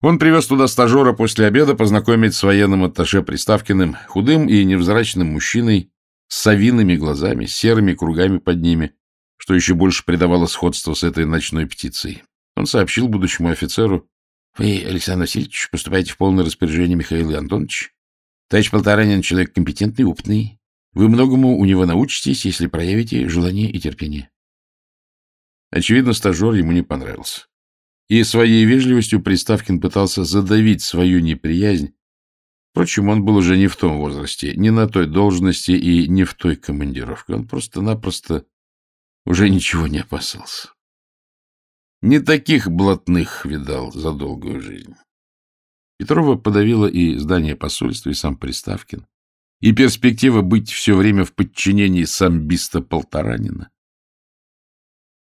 S1: Он привез туда стажера после обеда познакомить с военным атташе Приставкиным, худым и невзрачным мужчиной, с совиными глазами, серыми кругами под ними, что еще больше придавало сходство с этой ночной птицей. Он сообщил будущему офицеру, «Вы, Александр Васильевич, поступаете в полное распоряжение Михаила Антоновича. Товарищ Полторанин человек компетентный, опытный. Вы многому у него научитесь, если проявите желание и терпение». Очевидно, стажер ему не понравился. И своей вежливостью Приставкин пытался задавить свою неприязнь Впрочем, он был уже не в том возрасте, не на той должности и не в той командировке. Он просто-напросто уже ничего не опасался. Не таких блатных видал за долгую жизнь. Петрова подавила и здание посольства, и сам Приставкин, и перспектива быть все время в подчинении самбиста Полторанина.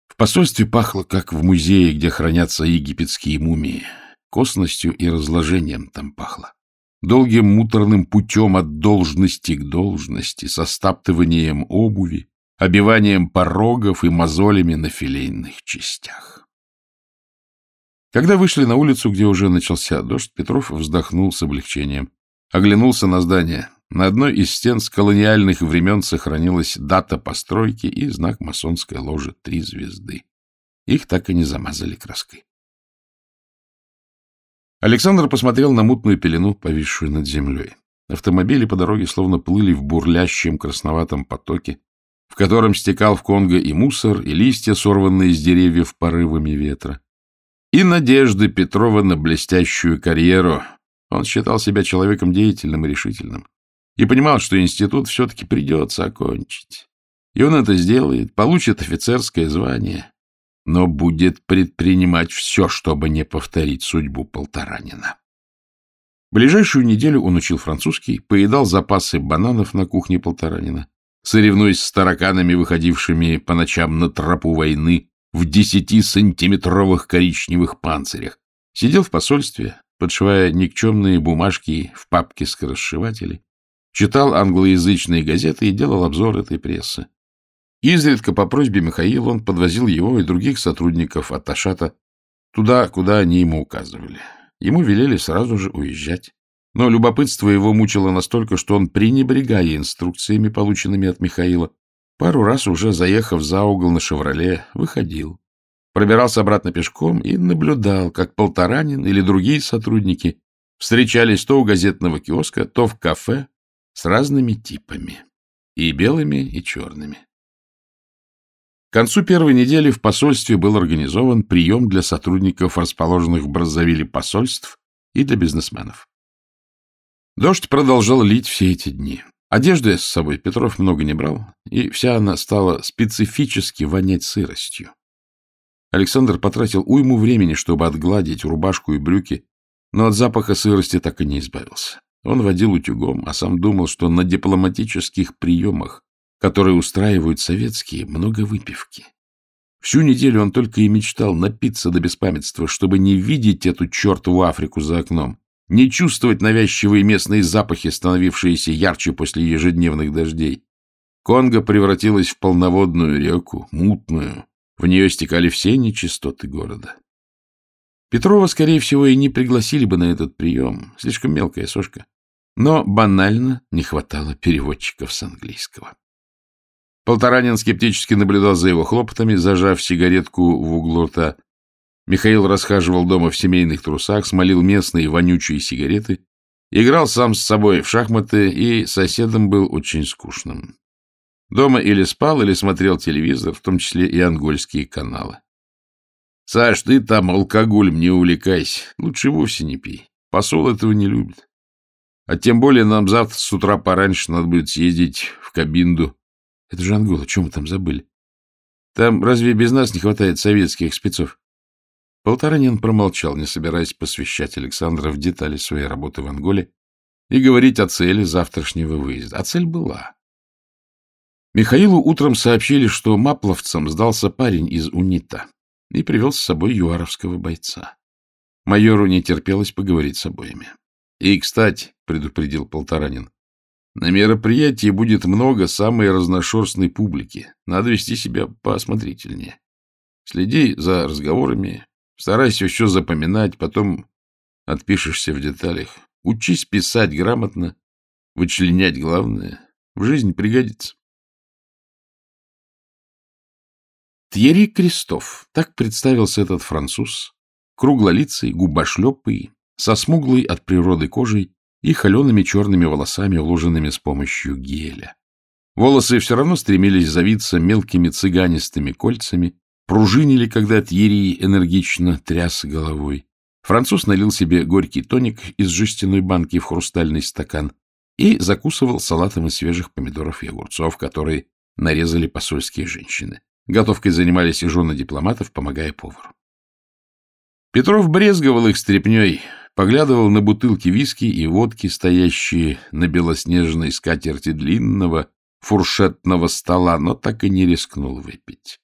S1: В посольстве пахло, как в музее, где хранятся египетские мумии. Косностью и разложением там пахло. долгим муторным путем от должности к должности, со стаптыванием обуви, обиванием порогов и мозолями на филейных частях. Когда вышли на улицу, где уже начался дождь, Петров вздохнул с облегчением. Оглянулся на здание. На одной из стен с колониальных времен сохранилась дата постройки и знак масонской ложи «Три звезды». Их так и не замазали краской. Александр посмотрел на мутную пелену, повисшую над землей. Автомобили по дороге словно плыли в бурлящем красноватом потоке, в котором стекал в Конго и мусор, и листья, сорванные с деревьев порывами ветра. И надежды Петрова на блестящую карьеру. Он считал себя человеком деятельным и решительным. И понимал, что институт все-таки придется окончить. И он это сделает, получит офицерское звание но будет предпринимать все, чтобы не повторить судьбу Полторанина. Ближайшую неделю он учил французский, поедал запасы бананов на кухне Полторанина, соревнуясь с тараканами, выходившими по ночам на тропу войны в десятисантиметровых коричневых панцирях, сидел в посольстве, подшивая никчемные бумажки в папке скоросшивателей, читал англоязычные газеты и делал обзор этой прессы. Изредка по просьбе Михаила он подвозил его и других сотрудников от Ашата туда, куда они ему указывали. Ему велели сразу же уезжать. Но любопытство его мучило настолько, что он, пренебрегая инструкциями, полученными от Михаила, пару раз уже заехав за угол на «Шевроле», выходил. Пробирался обратно пешком и наблюдал, как Полторанин или другие сотрудники встречались то у газетного киоска, то в кафе с разными типами, и белыми, и черными. К концу первой недели в посольстве был организован прием для сотрудников, расположенных в Браззавиле посольств, и для бизнесменов. Дождь продолжал лить все эти дни. Одежды с собой Петров много не брал, и вся она стала специфически вонять сыростью. Александр потратил уйму времени, чтобы отгладить рубашку и брюки, но от запаха сырости так и не избавился. Он водил утюгом, а сам думал, что на дипломатических приемах которые устраивают советские, много выпивки. Всю неделю он только и мечтал напиться до беспамятства, чтобы не видеть эту чертову Африку за окном, не чувствовать навязчивые местные запахи, становившиеся ярче после ежедневных дождей. Конго превратилась в полноводную реку, мутную. В нее стекали все нечистоты города. Петрова, скорее всего, и не пригласили бы на этот прием. Слишком мелкая сошка. Но банально не хватало переводчиков с английского. Полторанин скептически наблюдал за его хлопотами, зажав сигаретку в углу рта. Михаил расхаживал дома в семейных трусах, смолил местные вонючие сигареты, играл сам с собой в шахматы и соседом был очень скучным. Дома или спал, или смотрел телевизор, в том числе и ангольские каналы. — Саш, ты там алкоголь не увлекайся. Лучше вовсе не пей. Посол этого не любит. А тем более нам завтра с утра пораньше надо будет съездить в кабинду это же Ангола, чем мы там забыли? Там разве без нас не хватает советских спецов? Полторанин промолчал, не собираясь посвящать Александра в детали своей работы в Анголе и говорить о цели завтрашнего выезда. А цель была. Михаилу утром сообщили, что мапловцам сдался парень из УНИТа и привел с собой юаровского бойца. Майору не терпелось поговорить с обоими. — И, кстати, — предупредил Полторанин, на мероприятии будет много самой разношерстной публики. Надо вести себя поосмотрительнее. Следи за разговорами, старайся все запоминать, потом отпишешься в деталях. Учись писать грамотно, вычленять главное. В жизни пригодится. Тьерри Крестов, так представился этот француз, круглолицый, губошлепый, со смуглой от природы кожей и холеными черными волосами, уложенными с помощью геля. Волосы все равно стремились завиться мелкими цыганистыми кольцами, пружинили, когда Тьерри энергично тряс головой. Француз налил себе горький тоник из жестяной банки в хрустальный стакан и закусывал салатом из свежих помидоров и огурцов, которые нарезали посольские женщины. Готовкой занимались и жены дипломатов, помогая повару. Петров брезговал их стряпней, поглядывал на бутылки виски и водки, стоящие на белоснежной скатерти длинного фуршетного стола, но так и не рискнул выпить.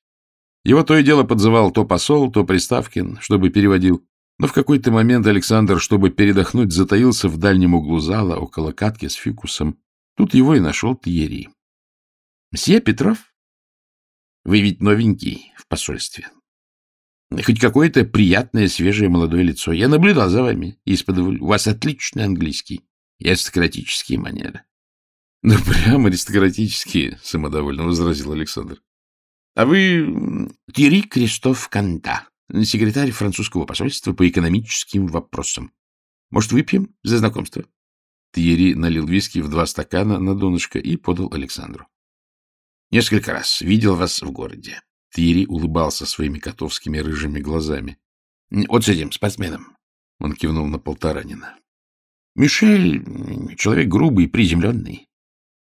S1: Его то и дело подзывал то посол, то Приставкин, чтобы переводил, Но в какой-то момент Александр, чтобы передохнуть, затаился в дальнем углу зала, около катки с фикусом. Тут его и нашел Тьерри. — Мсье Петров? Вы ведь новенький в посольстве. Хоть какое-то приятное, свежее молодое лицо. Я наблюдал за вами из-под У вас отличный английский и аристократические манеры. — Да прям аристократические, — самодовольно возразил Александр. — А вы Тири Кристоф Канта, секретарь французского посольства по экономическим вопросам. Может, выпьем за знакомство? Тьерри налил виски в два стакана на донышко и подал Александру. — Несколько раз видел вас в городе. Тьерри улыбался своими котовскими рыжими глазами. — Вот с этим спортсменом. Он кивнул на Полторанина. — Мишель — человек грубый, приземленный.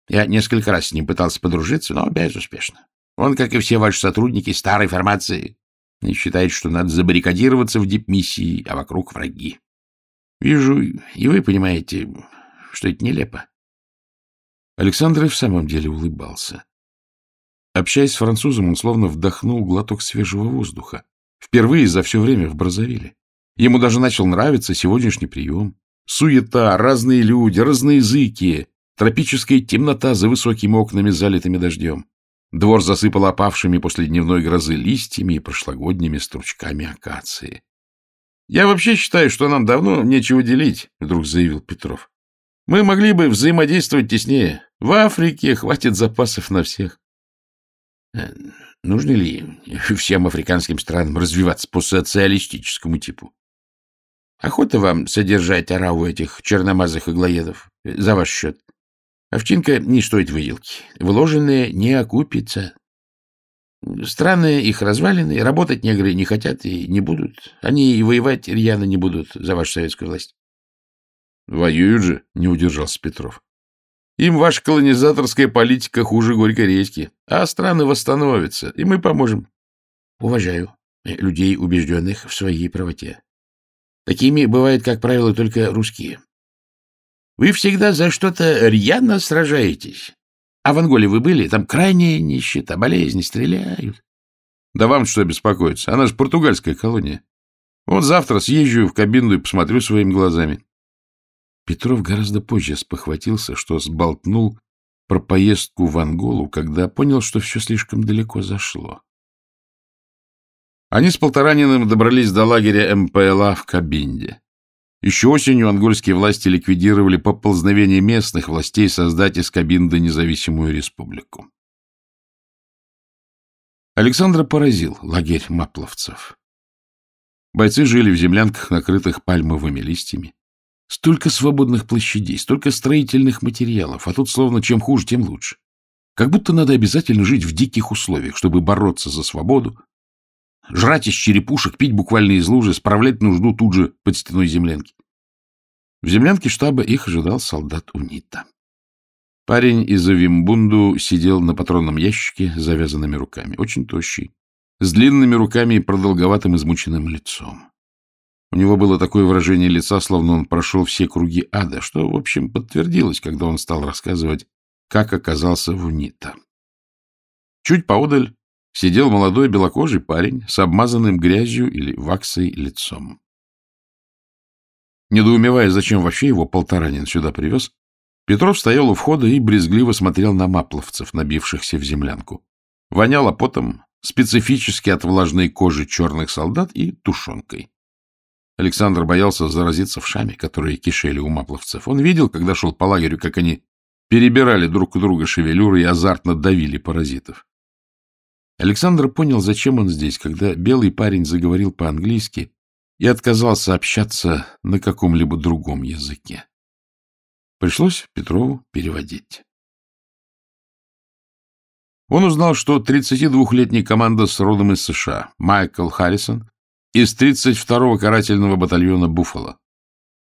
S1: Я несколько раз с ним пытался подружиться, но безуспешно. Он, как и все ваши сотрудники старой формации, и считает, что надо забаррикадироваться в дипмиссии, а вокруг враги. Вижу, и вы понимаете, что это нелепо. Александр и в самом деле улыбался. Общаясь с французом, он словно вдохнул глоток свежего воздуха. Впервые за все время в Бразовиле. Ему даже начал нравиться сегодняшний прием. Суета, разные люди, разные языки, тропическая темнота за высокими окнами, залитыми дождем. Двор засыпал опавшими после дневной грозы листьями и прошлогодними стручками акации. — Я вообще считаю, что нам давно нечего делить, — вдруг заявил Петров. — Мы могли бы взаимодействовать теснее. В Африке хватит запасов на всех. Э, — Нужно ли всем африканским странам развиваться по социалистическому типу? Охота вам содержать ораву этих черномазых иглоедов за ваш счет. Овчинка не стоит выделки. Вложенное не окупится. Страны их развалины, работать негры не хотят и не будут. Они и воевать рьяно не будут за вашу советскую власть. — Воюют же, — не удержался Петров. Им ваша колонизаторская политика хуже горькой редьки, а страны восстановятся, и мы поможем. Уважаю людей, убежденных в своей правоте. Такими бывают, как правило, только русские. Вы всегда за что-то рьяно сражаетесь. А в Анголе вы были? Там крайняя нищета, болезни, стреляют. Да вам что беспокоиться? Она же португальская колония. Вот завтра съезжу в кабину и посмотрю своими глазами. Петров гораздо позже спохватился, что сболтнул про поездку в Анголу, когда понял, что все слишком далеко зашло. Они с Полтораниным добрались до лагеря МПЛА в Кабинде. Еще осенью ангольские власти ликвидировали поползновение местных властей создать из Кабинды независимую республику. Александра поразил лагерь мапловцев. Бойцы жили в землянках, накрытых пальмовыми листьями. Столько свободных площадей, столько строительных материалов, а тут словно чем хуже, тем лучше. Как будто надо обязательно жить в диких условиях, чтобы бороться за свободу, жрать из черепушек, пить буквально из лужи, справлять нужду тут же под стеной землянки. В землянке штаба их ожидал солдат УНИТа. Парень из Авимбунду сидел на патронном ящике с завязанными руками, очень тощий, с длинными руками и продолговатым измученным лицом. У него было такое выражение лица, словно он прошел все круги ада, что, в общем, подтвердилось, когда он стал рассказывать, как оказался в УНИТа. Чуть поодаль сидел молодой белокожий парень с обмазанным грязью или ваксой лицом. Недоумевая, зачем вообще его полторанин сюда привез, Петров стоял у входа и брезгливо смотрел на мапловцев, набившихся в землянку. Воняло потом, специфически от влажной кожи черных солдат и тушенкой. Александр боялся заразиться вшами, которые кишели у мапловцев. Он видел, когда шел по лагерю, как они перебирали друг у друга шевелюры и азартно давили паразитов. Александр понял, зачем он здесь, когда белый парень заговорил по-английски и отказался общаться на каком-либо другом языке. Пришлось Петрову переводить. Он узнал, что 32-летний команда с родом из США, Майкл Харрисон, из 32-го карательного батальона «Буффало».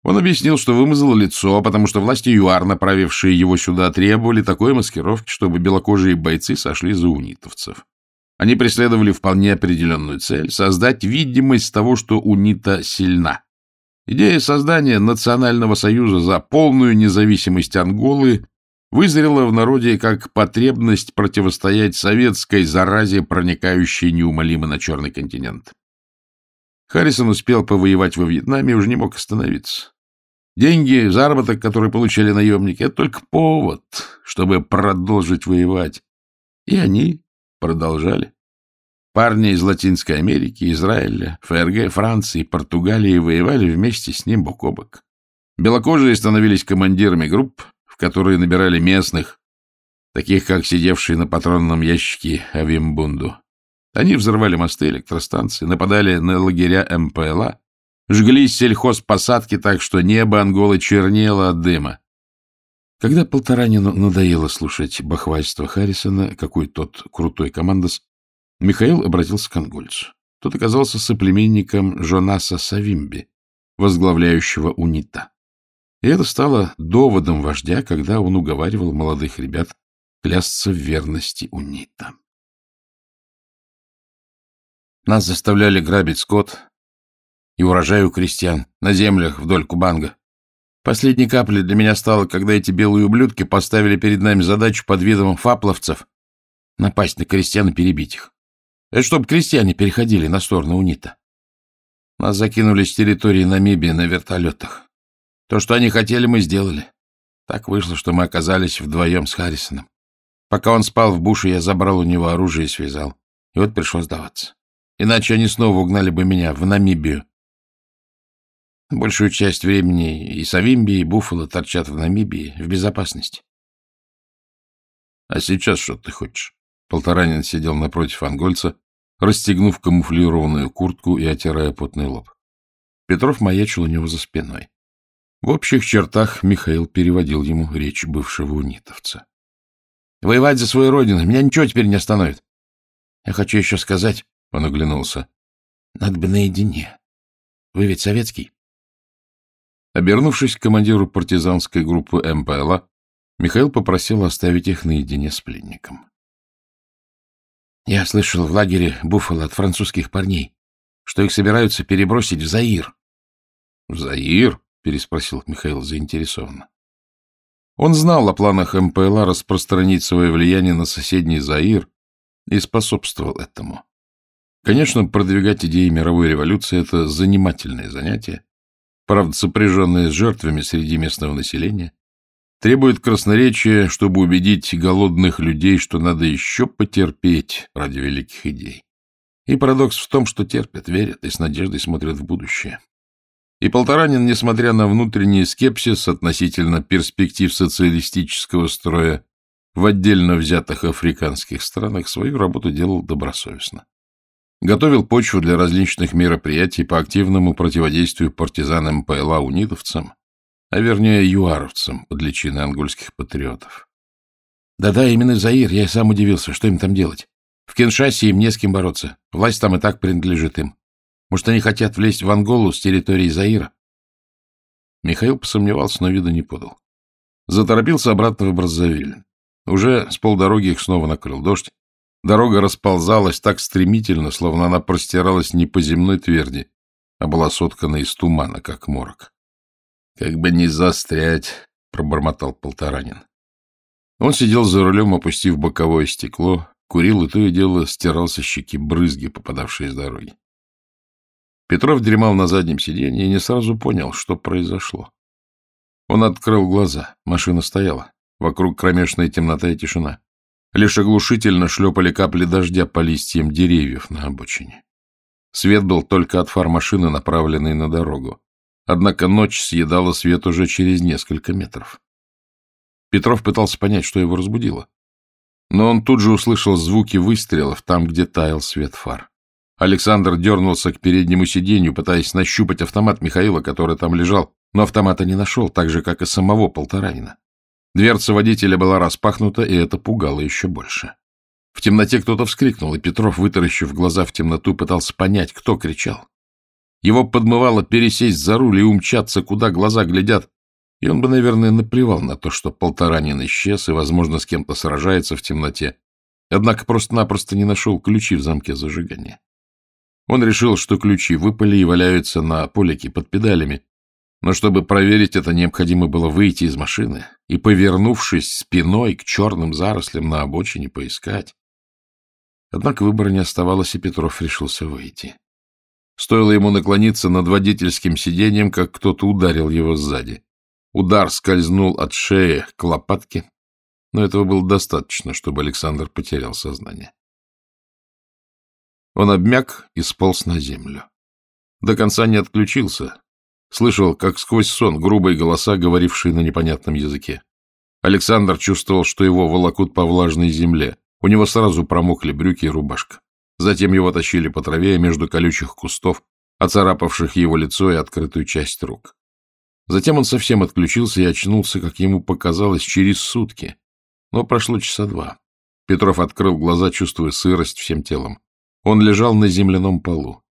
S1: Он объяснил, что вымазало лицо, потому что власти ЮАР, направившие его сюда, требовали такой маскировки, чтобы белокожие бойцы сошли за унитовцев. Они преследовали вполне определенную цель — создать видимость того, что УНИТА сильна. Идея создания Национального союза за полную независимость Анголы вызрела в народе как потребность противостоять советской заразе, проникающей неумолимо на Черный континент. Харрисон успел повоевать во Вьетнаме и уже не мог остановиться. Деньги, заработок, который получали наемники, это только повод, чтобы продолжить воевать. И они продолжали. Парни из Латинской Америки, Израиля, ФРГ, Франции, Португалии воевали вместе с ним бок о бок. Белокожие становились командирами групп, в которые набирали местных, таких как сидевший на патронном ящике Авимбунду. Они взрывали мосты, электростанции, нападали на лагеря МПЛА, жгли сельхозпосадки так, что небо Анголы чернело от дыма. Когда Полторанину надоело слушать бахвальство Харрисона, какой тот крутой командос, Михаил обратился к ангольцу. Тот оказался соплеменником Жонаса Савимби, возглавляющего УНИТА. И это стало доводом вождя, когда он уговаривал молодых ребят клясться в верности УНИТА. Нас заставляли грабить скот и урожай у крестьян на землях вдоль Кубанга. Последней каплей для меня стало, когда эти белые ублюдки поставили перед нами задачу под видом фапловцев напасть на крестьян и перебить их. Это чтобы крестьяне переходили на сторону УНИТа. Нас закинули с территории Намибии на вертолетах. То, что они хотели, мы сделали. Так вышло, что мы оказались вдвоем с Харрисоном. Пока он спал в буше, я забрал у него оружие и связал. И вот пришлось сдаваться. Иначе они снова угнали бы меня в Намибию. Большую часть времени и Савимби, и Буффало торчат в Намибии в безопасности. — А сейчас что ты хочешь? Полторанин сидел напротив ангольца, расстегнув камуфлированную куртку и отирая потный лоб. Петров маячил у него за спиной. В общих чертах Михаил переводил ему речь бывшего унитовца. — Воевать за свою родину меня ничего теперь не остановит. Я хочу еще сказать, — он оглянулся, — надо бы наедине. Вы ведь советский? Обернувшись к командиру партизанской группы МПЛА, Михаил попросил оставить их наедине с пленником. Я слышал в лагере Буффало от французских парней, что их собираются перебросить в Заир. — В Заир? — переспросил Михаил заинтересованно. Он знал о планах МПЛА распространить свое влияние на соседний Заир и способствовал этому. Конечно, продвигать идеи мировой революции — это занимательное занятие, правда, сопряженное с жертвами среди местного населения, Требует красноречия, чтобы убедить голодных людей, что надо еще потерпеть ради великих идей. И парадокс в том, что терпят, верят и с надеждой смотрят в будущее. И Полторанин, несмотря на внутренний скепсис относительно перспектив социалистического строя в отдельно взятых африканских странах, свою работу делал добросовестно. Готовил почву для различных мероприятий по активному противодействию партизанам ПЛА-унитовцам, а вернее юаровцам под личиной ангольских патриотов. Да-да, именно Заир, я и сам удивился, что им там делать. В Киншасе им не с кем бороться, власть там и так принадлежит им. Может, они хотят влезть в Анголу с территории Заира? Михаил посомневался, но вида не подал. Заторопился обратно в Браззавиль. Уже с полдороги их снова накрыл дождь. Дорога расползалась так стремительно, словно она простиралась не по земной тверди, а была соткана из тумана, как морок. — Как бы не застрять, — пробормотал Полторанин. Он сидел за рулем, опустив боковое стекло, курил и то и дело стирал со щеки брызги, попадавшие с дороги. Петров дремал на заднем сиденье и не сразу понял, что произошло. Он открыл глаза. Машина стояла. Вокруг кромешная темнота и тишина. Лишь оглушительно шлепали капли дождя по листьям деревьев на обочине. Свет был только от фар машины, направленный на дорогу. Однако ночь съедала свет уже через несколько метров. Петров пытался понять, что его разбудило. Но он тут же услышал звуки выстрелов там, где таял свет фар. Александр дернулся к переднему сиденью, пытаясь нащупать автомат Михаила, который там лежал, но автомата не нашел, так же, как и самого Полторанина. Дверца водителя была распахнута, и это пугало еще больше. В темноте кто-то вскрикнул, и Петров, вытаращив глаза в темноту, пытался понять, кто кричал. Его подмывало пересесть за руль и умчаться, куда глаза глядят, и он бы, наверное, наплевал на то, что полторанин исчез и, возможно, с кем-то сражается в темноте, однако просто-напросто не нашел ключи в замке зажигания. Он решил, что ключи выпали и валяются на полике под педалями, но чтобы проверить это, необходимо было выйти из машины и, повернувшись спиной к черным зарослям на обочине, поискать. Однако выбора не оставалось, и Петров решился выйти. Стоило ему наклониться над водительским сиденьем, как кто-то ударил его сзади. Удар скользнул от шеи к лопатке, но этого было достаточно, чтобы Александр потерял сознание. Он обмяк и сполз на землю. До конца не отключился. Слышал, как сквозь сон грубые голоса, говорившие на непонятном языке. Александр чувствовал, что его волокут по влажной земле. У него сразу промокли брюки и рубашка. Затем его тащили по траве между колючих кустов, оцарапавших его лицо и открытую часть рук. Затем он совсем отключился и очнулся, как ему показалось, через сутки. Но прошло часа два. Петров открыл глаза, чувствуя сырость всем телом. Он лежал на земляном полу.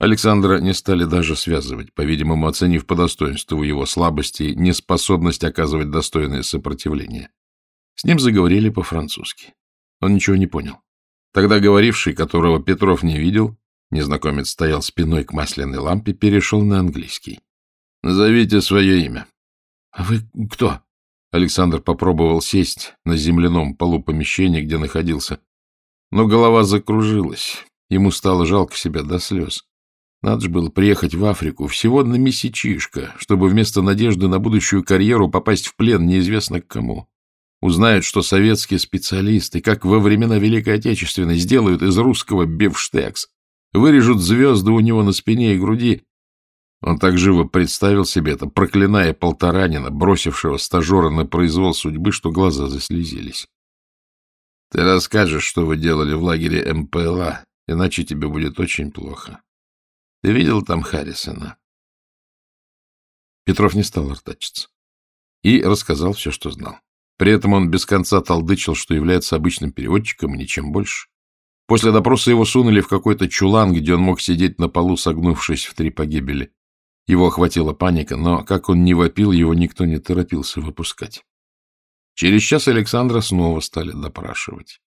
S1: Александра не стали даже связывать, по-видимому, оценив по достоинству его слабости и неспособность оказывать достойное сопротивление. С ним заговорили по-французски. Он ничего не понял. Тогда говоривший, которого Петров не видел, незнакомец стоял спиной к масляной лампе, перешел на английский. — Назовите свое имя. — А вы кто? Александр попробовал сесть на земляном полу помещения, где находился. Но голова закружилась. Ему стало жалко себя до слез. Надо же было приехать в Африку всего на месячишко, чтобы вместо надежды на будущую карьеру попасть в плен неизвестно к кому. Узнают, что советские специалисты, как во времена Великой Отечественной, сделают из русского бифштекс, вырежут звезды у него на спине и груди, он так живо представил себе это, проклиная полторанина, бросившего стажера на произвол судьбы, что глаза заслезились. — Ты расскажешь, что вы делали в лагере МПЛА, иначе тебе будет очень плохо. Ты видел там Харрисона? Петров не стал артачиться и рассказал все, что знал. При этом он без конца толдычил, что является обычным переводчиком и ничем больше. После допроса его сунули в какой-то чулан, где он мог сидеть на полу, согнувшись в три погибели. Его охватила паника, но, как он не вопил, его никто не торопился выпускать. Через час Александра снова стали допрашивать.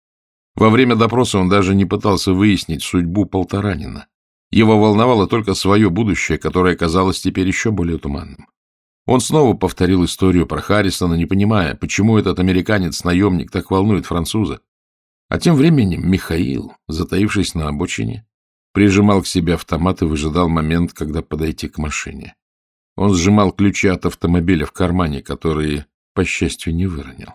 S1: Во время допроса он даже не пытался выяснить судьбу Полторанина. Его волновало только свое будущее, которое казалось теперь еще более туманным. Он снова повторил историю про Харрисона, не понимая, почему этот американец-наемник так волнует француза. А тем временем Михаил, затаившись на обочине, прижимал к себе автомат и выжидал момент, когда подойти к машине. Он сжимал ключи от автомобиля в кармане, которые, по счастью, не выронил.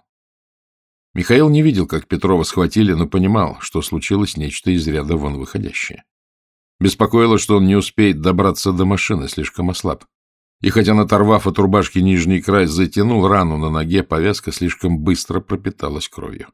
S1: Михаил не видел, как Петрова схватили, но понимал, что случилось нечто из ряда вон выходящее. Беспокоило, что он не успеет добраться до машины, слишком ослаб. И хотя, оторвав от рубашки нижний край, затянул рану на ноге, повязка слишком быстро пропиталась кровью.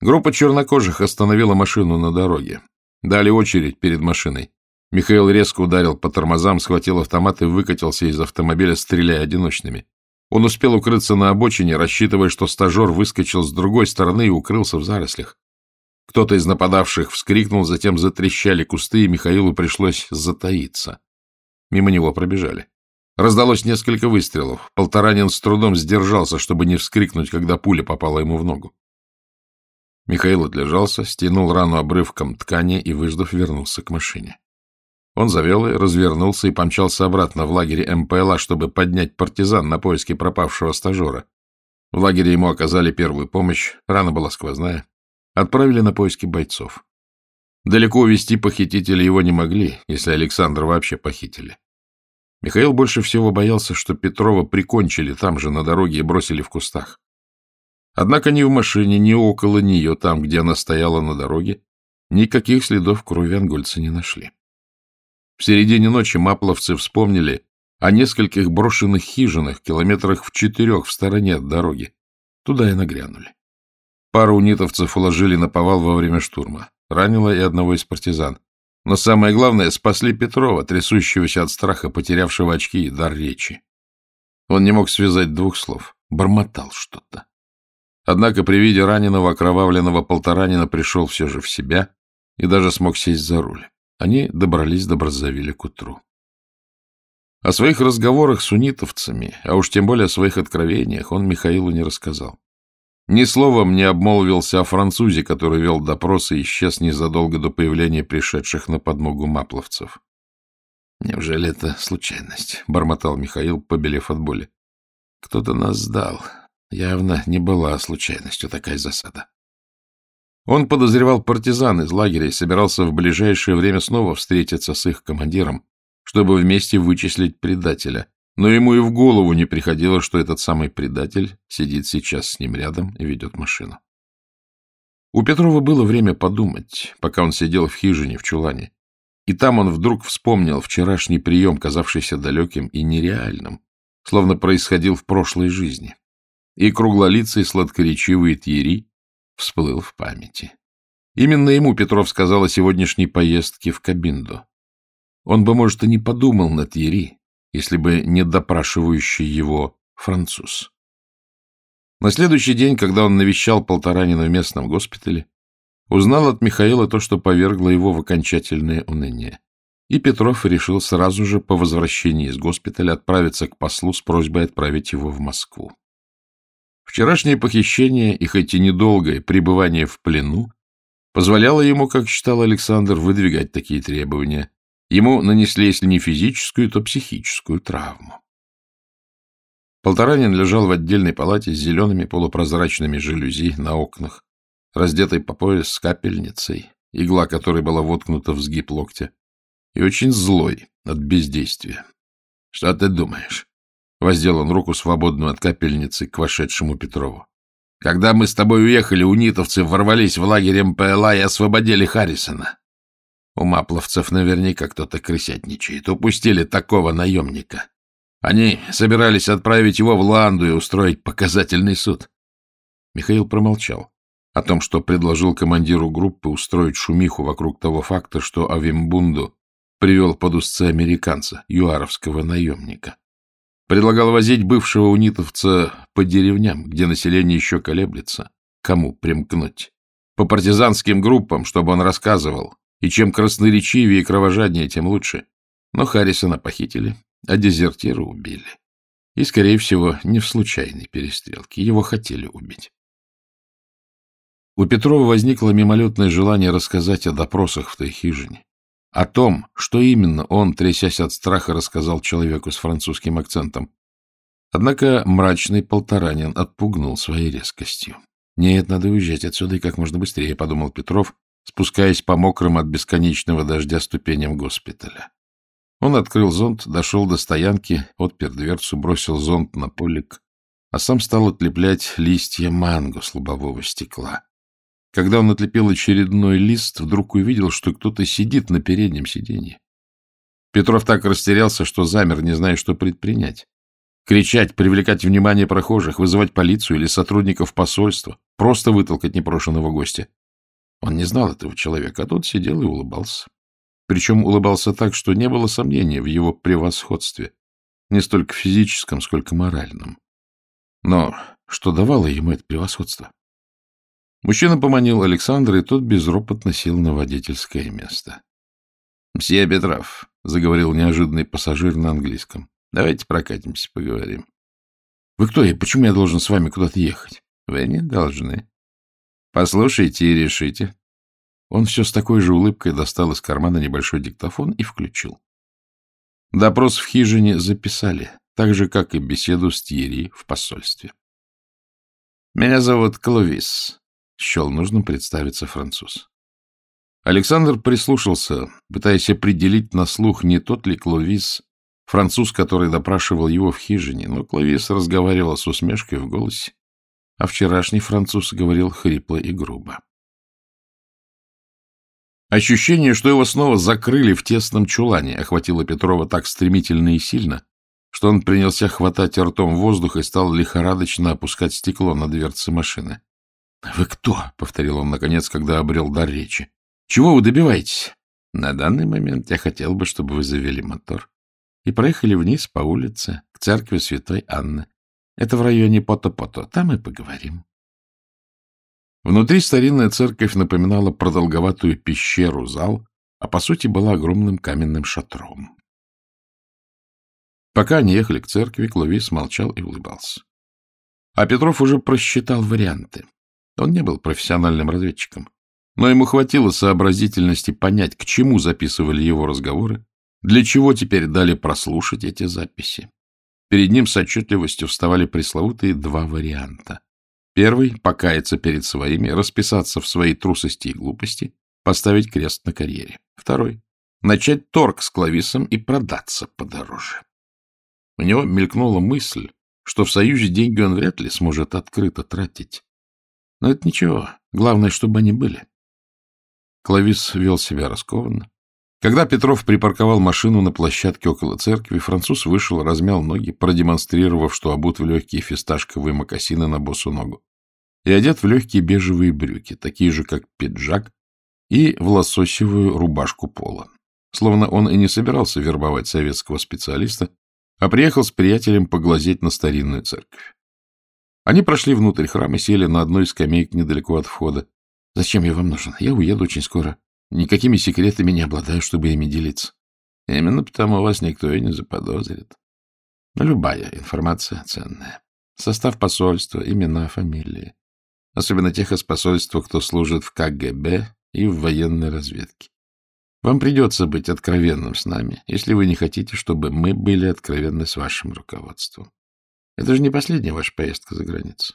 S1: Группа чернокожих остановила машину на дороге. Дали очередь перед машиной. Михаил резко ударил по тормозам, схватил автомат и выкатился из автомобиля, стреляя одиночными. Он успел укрыться на обочине, рассчитывая, что стажер выскочил с другой стороны и укрылся в зарослях. Кто-то из нападавших вскрикнул, затем затрещали кусты, и Михаилу пришлось затаиться. Мимо него пробежали. Раздалось несколько выстрелов. Полторанин с трудом сдержался, чтобы не вскрикнуть, когда пуля попала ему в ногу. Михаил отлежался, стянул рану обрывком ткани и, выждав, вернулся к машине. Он завел и развернулся и помчался обратно в лагере МПЛА, чтобы поднять партизан на поиски пропавшего стажера. В лагере ему оказали первую помощь, рана была сквозная. Отправили на поиски бойцов. Далеко увести похитители его не могли, если Александра вообще похитили. Михаил больше всего боялся, что Петрова прикончили там же на дороге и бросили в кустах. Однако ни в машине, ни около нее, там, где она стояла на дороге, никаких следов крови ангольца не нашли. В середине ночи мапловцы вспомнили о нескольких брошенных хижинах километрах в четырех в стороне от дороги. Туда и нагрянули. Пару унитовцев уложили на повал во время штурма. Ранило и одного из партизан. Но самое главное, спасли Петрова, трясущегося от страха, потерявшего очки и дар речи. Он не мог связать двух слов. Бормотал что-то. Однако при виде раненого, окровавленного полторанина пришел все же в себя и даже смог сесть за руль. Они добрались до Браззавиля к утру. О своих разговорах с унитовцами, а уж тем более о своих откровениях, он Михаилу не рассказал. Ни словом не обмолвился о французе, который вел допросы и исчез незадолго до появления пришедших на подмогу мапловцев. «Неужели это случайность?» — бормотал Михаил, побелев от боли. «Кто-то нас сдал. Явно не была случайностью такая засада. Он подозревал партизан из лагеря и собирался в ближайшее время снова встретиться с их командиром, чтобы вместе вычислить предателя. Но ему и в голову не приходило, что этот самый предатель сидит сейчас с ним рядом и ведет машину. У Петрова было время подумать, пока он сидел в хижине в чулане. И там он вдруг вспомнил вчерашний прием, казавшийся далеким и нереальным, словно происходил в прошлой жизни. И круглолицый сладкоречивый Тьери всплыл в памяти. Именно ему Петров сказал о сегодняшней поездке в Кабинду. Он бы, может, и не подумал на Тьери, если бы не допрашивающий его француз. На следующий день, когда он навещал Полторанина в местном госпитале, узнал от Михаила то, что повергло его в окончательное уныние. И Петров решил сразу же по возвращении из госпиталя отправиться к послу с просьбой отправить его в Москву. Вчерашнее похищение и хоть и недолгое пребывание в плену позволяло ему, как считал Александр, выдвигать такие требования. Ему нанесли, если не физическую, то психическую травму. Полторанин лежал в отдельной палате с зелеными полупрозрачными жалюзи на окнах, раздетый по пояс с капельницей, игла которой была воткнута в сгиб локтя, и очень злой от бездействия. — Что ты думаешь? Воздел он руку, свободную от капельницы, к вошедшему Петрову. Когда мы с тобой уехали, унитовцы ворвались в лагерь МПЛА и освободили Харрисона. У мапловцев наверняка кто-то крысятничает. Упустили такого наемника. Они собирались отправить его в Ланду и устроить показательный суд. Михаил промолчал о том, что предложил командиру группы устроить шумиху вокруг того факта, что Авимбунду привел под узцы американца, юаровского наемника. Предлагал возить бывшего унитовца по деревням, где население еще колеблется, кому примкнуть. По партизанским группам, чтобы он рассказывал. И чем красноречивее и кровожаднее, тем лучше. Но Харрисона похитили, а дезертира убили. И, скорее всего, не в случайной перестрелке. Его хотели убить. У Петрова возникло мимолетное желание рассказать о допросах в той хижине. О том, что именно он, трясясь от страха, рассказал человеку с французским акцентом. Однако мрачный полторанин отпугнул своей резкостью. «Нет, надо уезжать отсюда и как можно быстрее», — подумал Петров, спускаясь по мокрым от бесконечного дождя ступеням госпиталя. Он открыл зонт, дошел до стоянки, отпер дверцу, бросил зонт на полик, а сам стал отлеплять листья манго с лобового стекла. Когда он отлепил очередной лист, вдруг увидел, что кто-то сидит на переднем сиденье. Петров так растерялся, что замер, не зная, что предпринять. Кричать, привлекать внимание прохожих, вызывать полицию или сотрудников посольства, просто вытолкать непрошенного гостя. Он не знал этого человека, а тот сидел и улыбался. Причем улыбался так, что не было сомнения в его превосходстве, не столько физическом, сколько моральном. Но что давало ему это превосходство? Мужчина поманил Александра, и тот безропотно сел на водительское место. — Мсье Петров, — заговорил неожиданный пассажир на английском, — давайте прокатимся, поговорим. — Вы кто и почему я должен с вами куда-то ехать? — Вы не должны. — Послушайте и решите. Он все с такой же улыбкой достал из кармана небольшой диктофон и включил. Допрос в хижине записали, так же, как и беседу с Тьерри в посольстве. — Меня зовут Кловис, счел нужным представиться француз. Александр прислушался, пытаясь определить на слух, не тот ли Кловис, француз, который допрашивал его в хижине, но Кловис разговаривал с усмешкой в голосе, а вчерашний француз говорил хрипло и грубо. Ощущение, что его снова закрыли в тесном чулане, охватило Петрова так стремительно и сильно, что он принялся хватать ртом воздух и стал лихорадочно опускать стекло на дверцы машины. — Вы кто? — повторил он, наконец, когда обрел дар речи. — Чего вы добиваетесь? — На данный момент я хотел бы, чтобы вы завели мотор и проехали вниз по улице к церкви святой Анны. Это в районе Пото-Пото. Там и поговорим. Внутри старинная церковь напоминала продолговатую пещеру-зал, а по сути была огромным каменным шатром. Пока они ехали к церкви, Кловис молчал и улыбался. А Петров уже просчитал варианты. Он не был профессиональным разведчиком, но ему хватило сообразительности понять, к чему записывали его разговоры, для чего теперь дали прослушать эти записи. Перед ним с отчетливостью вставали пресловутые два варианта. Первый — покаяться перед своими, расписаться в своей трусости и глупости, поставить крест на карьере. Второй — начать торг с Клависом и продаться подороже. У него мелькнула мысль, что в Союзе деньги он вряд ли сможет открыто тратить. Но это ничего, главное, чтобы они были. Клавис вел себя раскованно. Когда Петров припарковал машину на площадке около церкви, француз вышел, размял ноги, продемонстрировав, что обут в легкие фисташковые мокасины на босу ногу, и одет в легкие бежевые брюки, такие же, как пиджак, и в лососевую рубашку пола. Словно он и не собирался вербовать советского специалиста, а приехал с приятелем поглазеть на старинную церковь. Они прошли внутрь храма и сели на одной из скамеек недалеко от входа. — Зачем я вам нужен? Я уеду очень скоро. Никакими секретами не обладаю, чтобы ими делиться. Именно потому вас никто и не заподозрит. Любая информация ценная. Состав посольства, имена, фамилии. Особенно тех из посольства, кто служит в КГБ и в военной разведке. Вам придется быть откровенным с нами, если вы не хотите, чтобы мы были откровенны с вашим руководством. Это же не последняя ваша поездка за границу.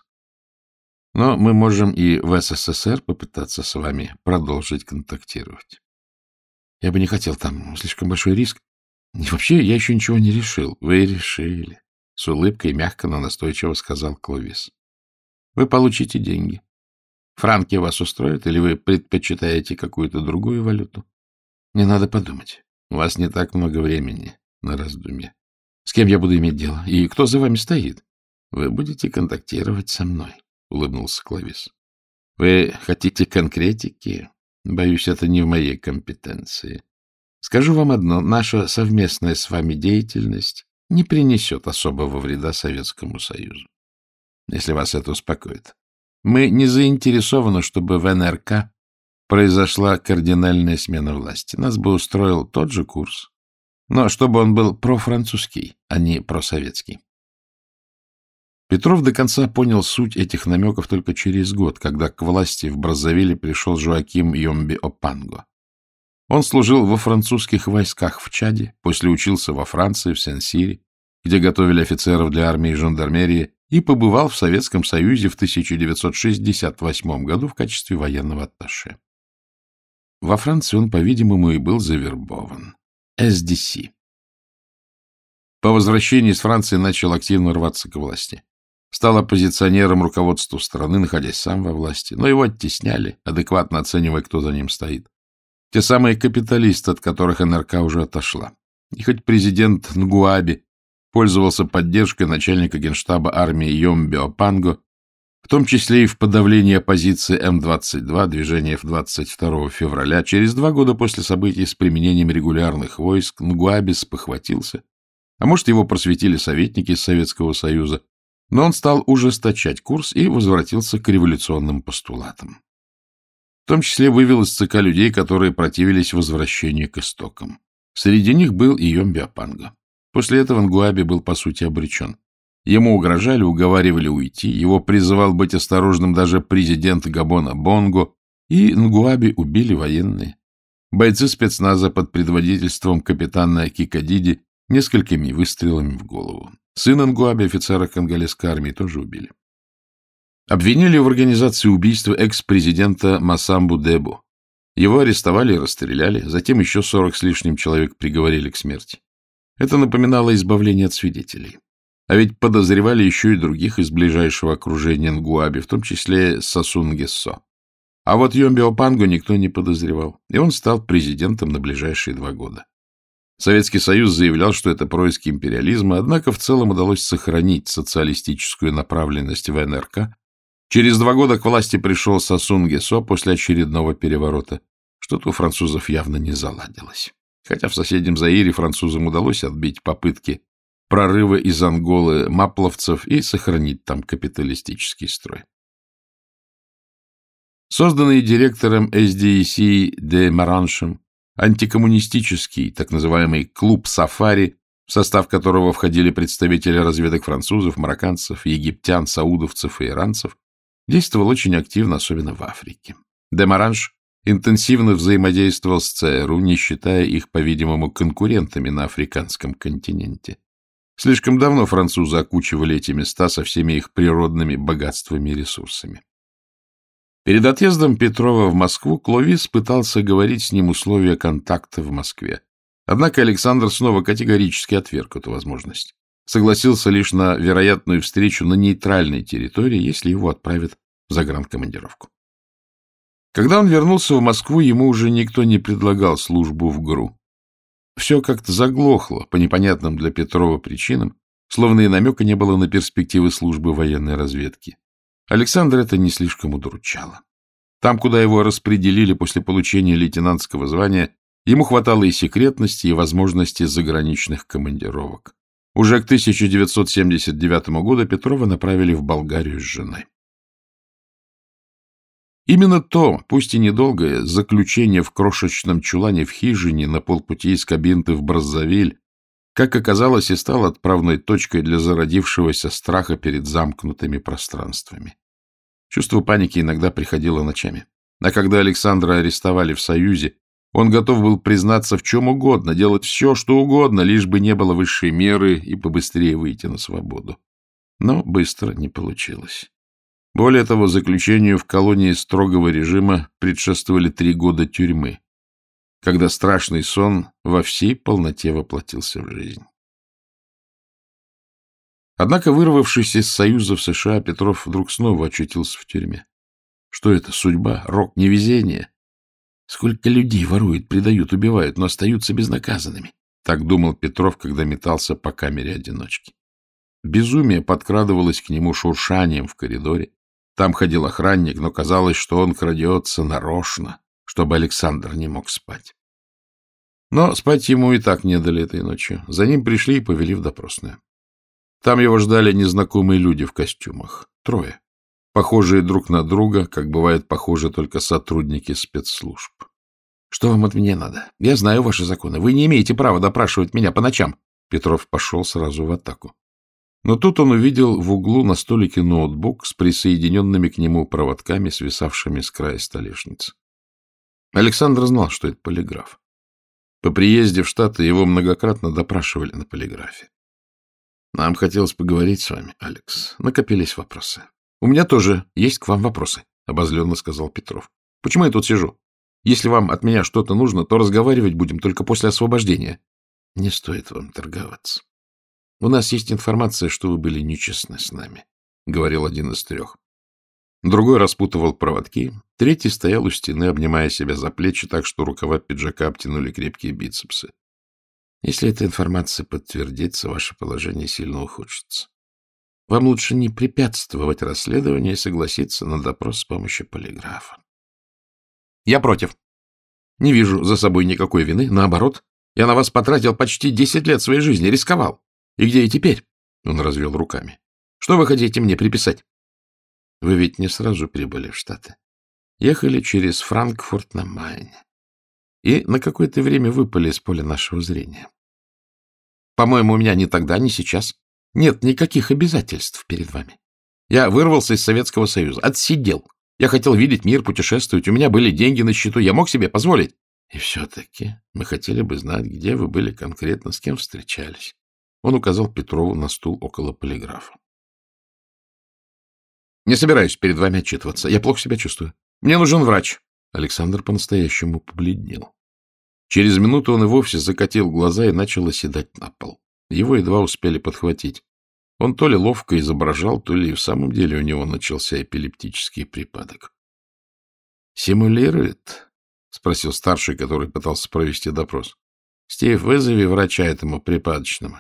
S1: Но мы можем и в СССР попытаться с вами продолжить контактировать. Я бы не хотел, там слишком большой риск. И вообще, я еще ничего не решил. Вы решили. С улыбкой мягко, но настойчиво сказал Кловис. Вы получите деньги. Франки вас устроят, или вы предпочитаете какую-то другую валюту? Не надо подумать. У вас не так много времени на раздумье. С кем я буду иметь дело? И кто за вами стоит? Вы будете контактировать со мной, — улыбнулся Клавис. Вы хотите конкретики? Боюсь, это не в моей компетенции. Скажу вам одно. Наша совместная с вами деятельность не принесет особого вреда Советскому Союзу. Если вас это успокоит. Мы не заинтересованы, чтобы в НРК произошла кардинальная смена власти. Нас бы устроил тот же курс, но чтобы он был профранцузский, а не просоветский. Петров до конца понял суть этих намеков только через год, когда к власти в Браззавиле пришел Жоаким Йомби Опанго. Он служил во французских войсках в Чаде, после учился во Франции, в Сен-Сире, где готовили офицеров для армии и жандармерии, и побывал в Советском Союзе в 1968 году в качестве военного атташе. Во Франции он, по-видимому, и был завербован. СДС. По возвращении из Франции начал активно рваться к власти. Стал оппозиционером руководству страны, находясь сам во власти, но его оттесняли, адекватно оценивая, кто за ним стоит. Те самые капиталисты, от которых НРК уже отошла. И хоть президент Нгуаби пользовался поддержкой начальника генштаба армии Йомбио Панго, в том числе и в подавлении оппозиции М-22, движения 22 февраля, через два года после событий с применением регулярных войск, Нгуабис похватился, а может, его просветили советники из Советского Союза, но он стал ужесточать курс и возвратился к революционным постулатам. В том числе вывел из ЦК людей, которые противились возвращению к истокам. Среди них был и Йомбиапанга. После этого Нгуаби был, по сути, обречен. Ему угрожали, уговаривали уйти, его призывал быть осторожным даже президент Габона Бонго, и Нгуаби убили военные. Бойцы спецназа под предводительством капитана Кикадиди несколькими выстрелами в голову. Сына Нгуаби, офицера конголезской армии, тоже убили. Обвинили в организации убийства экс-президента Масамбу Дебу. Его арестовали и расстреляли, затем еще сорок с лишним человек приговорили к смерти. Это напоминало избавление от свидетелей. А ведь подозревали еще и других из ближайшего окружения Нгуаби, в том числе Сасун Гессо. А вот Йомбио Панго никто не подозревал, и он стал президентом на ближайшие два года. Советский Союз заявлял, что это происки империализма, однако в целом удалось сохранить социалистическую направленность в НРК. Через два года к власти пришел Сасун Гесо после очередного переворота. Что-то у французов явно не заладилось. Хотя в соседнем Заире французам удалось отбить попытки прорыва из Анголы мапловцев и сохранить там капиталистический строй. Созданный директором SDEC де Мараншем антикоммунистический, так называемый «клуб Сафари», в состав которого входили представители разведок французов, марокканцев, египтян, саудовцев и иранцев, действовал очень активно, особенно в Африке. Демаранж интенсивно взаимодействовал с ЦРУ, не считая их, по-видимому, конкурентами на африканском континенте. Слишком давно французы окучивали эти места со всеми их природными богатствами и ресурсами. Перед отъездом Петрова в Москву Кловис пытался говорить с ним условия контакта в Москве. Однако Александр снова категорически отверг эту возможность. Согласился лишь на вероятную встречу на нейтральной территории, если его отправят в загранкомандировку. Когда он вернулся в Москву, ему уже никто не предлагал службу в ГРУ. Все как-то заглохло по непонятным для Петрова причинам, словно и намека не было на перспективы службы военной разведки. Александр это не слишком удручало. Там, куда его распределили после получения лейтенантского звания, ему хватало и секретности, и возможности заграничных командировок. Уже к 1979 году Петрова направили в Болгарию с женой. Именно то, пусть и недолгое, заключение в крошечном чулане в хижине на полпути из Кабинты в Браззавиль, как оказалось, и стало отправной точкой для зародившегося страха перед замкнутыми пространствами. Чувство паники иногда приходило ночами. А когда Александра арестовали в Союзе, он готов был признаться в чем угодно, делать все, что угодно, лишь бы не было высшей меры и побыстрее выйти на свободу. Но быстро не получилось. Более того, заключению в колонии строгого режима предшествовали три года тюрьмы, когда страшный сон во всей полноте воплотился в жизнь. Однако, вырвавшись из Союза в США, Петров вдруг снова очутился в тюрьме. Что это? Судьба? Рок? Невезение? Сколько людей воруют, предают, убивают, но остаются безнаказанными? Так думал Петров, когда метался по камере одиночки. Безумие подкрадывалось к нему шуршанием в коридоре, там ходил охранник, но казалось, что он крадется нарочно, чтобы Александр не мог спать. Но спать ему и так не дали этой ночью. За ним пришли и повели в допросную. Там его ждали незнакомые люди в костюмах. Трое. Похожие друг на друга, как бывает похожи только сотрудники спецслужб. Что вам от меня надо? Я знаю ваши законы. Вы не имеете права допрашивать меня по ночам. Петров пошел сразу в атаку. Но тут он увидел в углу на столике ноутбук с присоединенными к нему проводками, свисавшими с края столешницы. Александр знал, что это полиграф. По приезде в Штаты его многократно допрашивали на полиграфе. Нам хотелось поговорить с вами, Алекс. Накопились вопросы. У меня тоже есть к вам вопросы, — обозленно сказал Петров. Почему я тут сижу? Если вам от меня что-то нужно, то разговаривать будем только после освобождения. Не стоит вам торговаться. У нас есть информация, что вы были нечестны с нами, — говорил один из трех. Другой распутывал проводки, третий стоял у стены, обнимая себя за плечи так, что рукава пиджака обтянули крепкие бицепсы. Если эта информация подтвердится, ваше положение сильно ухудшится. Вам лучше не препятствовать расследованию и согласиться на допрос с помощью полиграфа. Я против. Не вижу за собой никакой вины. Наоборот, я на вас потратил почти десять лет своей жизни, рисковал. И где я теперь? Он развел руками. Что вы хотите мне приписать? Вы ведь не сразу прибыли в Штаты. Ехали через Франкфурт на Майне. И на какое-то время выпали из поля нашего зрения. По-моему, у меня ни тогда, ни сейчас нет никаких обязательств перед вами. Я вырвался из Советского Союза, отсидел. Я хотел видеть мир, путешествовать. У меня были деньги на счету. Я мог себе позволить. И все-таки мы хотели бы знать, где вы были конкретно, с кем встречались. Он указал Петрову на стул около полиграфа. Не собираюсь перед вами отчитываться. Я плохо себя чувствую. Мне нужен врач. Александр по-настоящему побледнел. Через минуту он и вовсе закатил глаза и начал оседать на пол. Его едва успели подхватить. Он то ли ловко изображал, то ли и в самом деле у него начался эпилептический припадок. — Симулирует? — спросил старший, который пытался провести допрос. — Стив, вызови врача этому припадочному.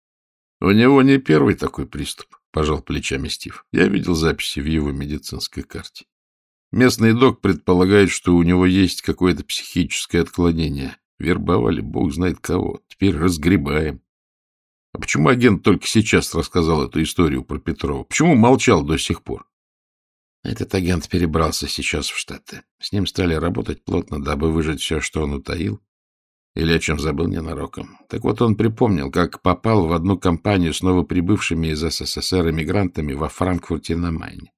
S1: — У него не первый такой приступ, — пожал плечами Стив. Я видел записи в его медицинской карте. Местный док предполагает, что у него есть какое-то психическое отклонение. Вербовали бог знает кого. Теперь разгребаем. А почему агент только сейчас рассказал эту историю про Петрова? Почему молчал до сих пор? Этот агент перебрался сейчас в Штаты. С ним стали работать плотно, дабы выжать все, что он утаил, или о чем забыл ненароком. Так вот он припомнил, как попал в одну компанию с новоприбывшими из СССР эмигрантами во Франкфурте на Майне.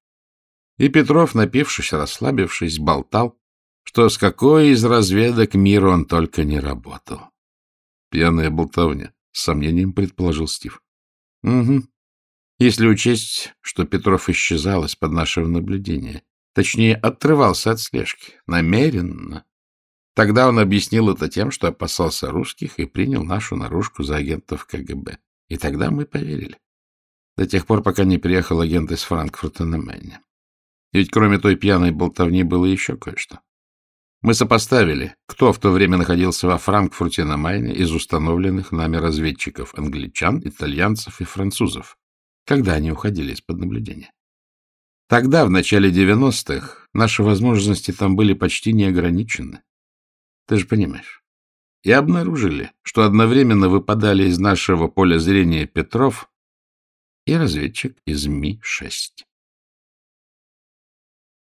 S1: И Петров, напившись, расслабившись, болтал, что с какой из разведок мира он только не работал. Пьяная болтовня, — с сомнением предположил Стив. — Угу. Если учесть, что Петров исчезал из-под нашего наблюдения, точнее, отрывался от слежки, намеренно. Тогда он объяснил это тем, что опасался русских и принял нашу наружку за агентов КГБ. И тогда мы поверили. До тех пор, пока не приехал агент из Франкфурта на Майне. Ведь кроме той пьяной болтовни было еще кое-что. Мы сопоставили, кто в то время находился во Франкфурте на Майне из установленных нами разведчиков англичан, итальянцев и французов, когда они уходили из-под наблюдения. Тогда, в начале 90-х, наши возможности там были почти неограничены. Ты же понимаешь. И обнаружили, что одновременно выпадали из нашего поля зрения Петров и разведчик из Ми-6.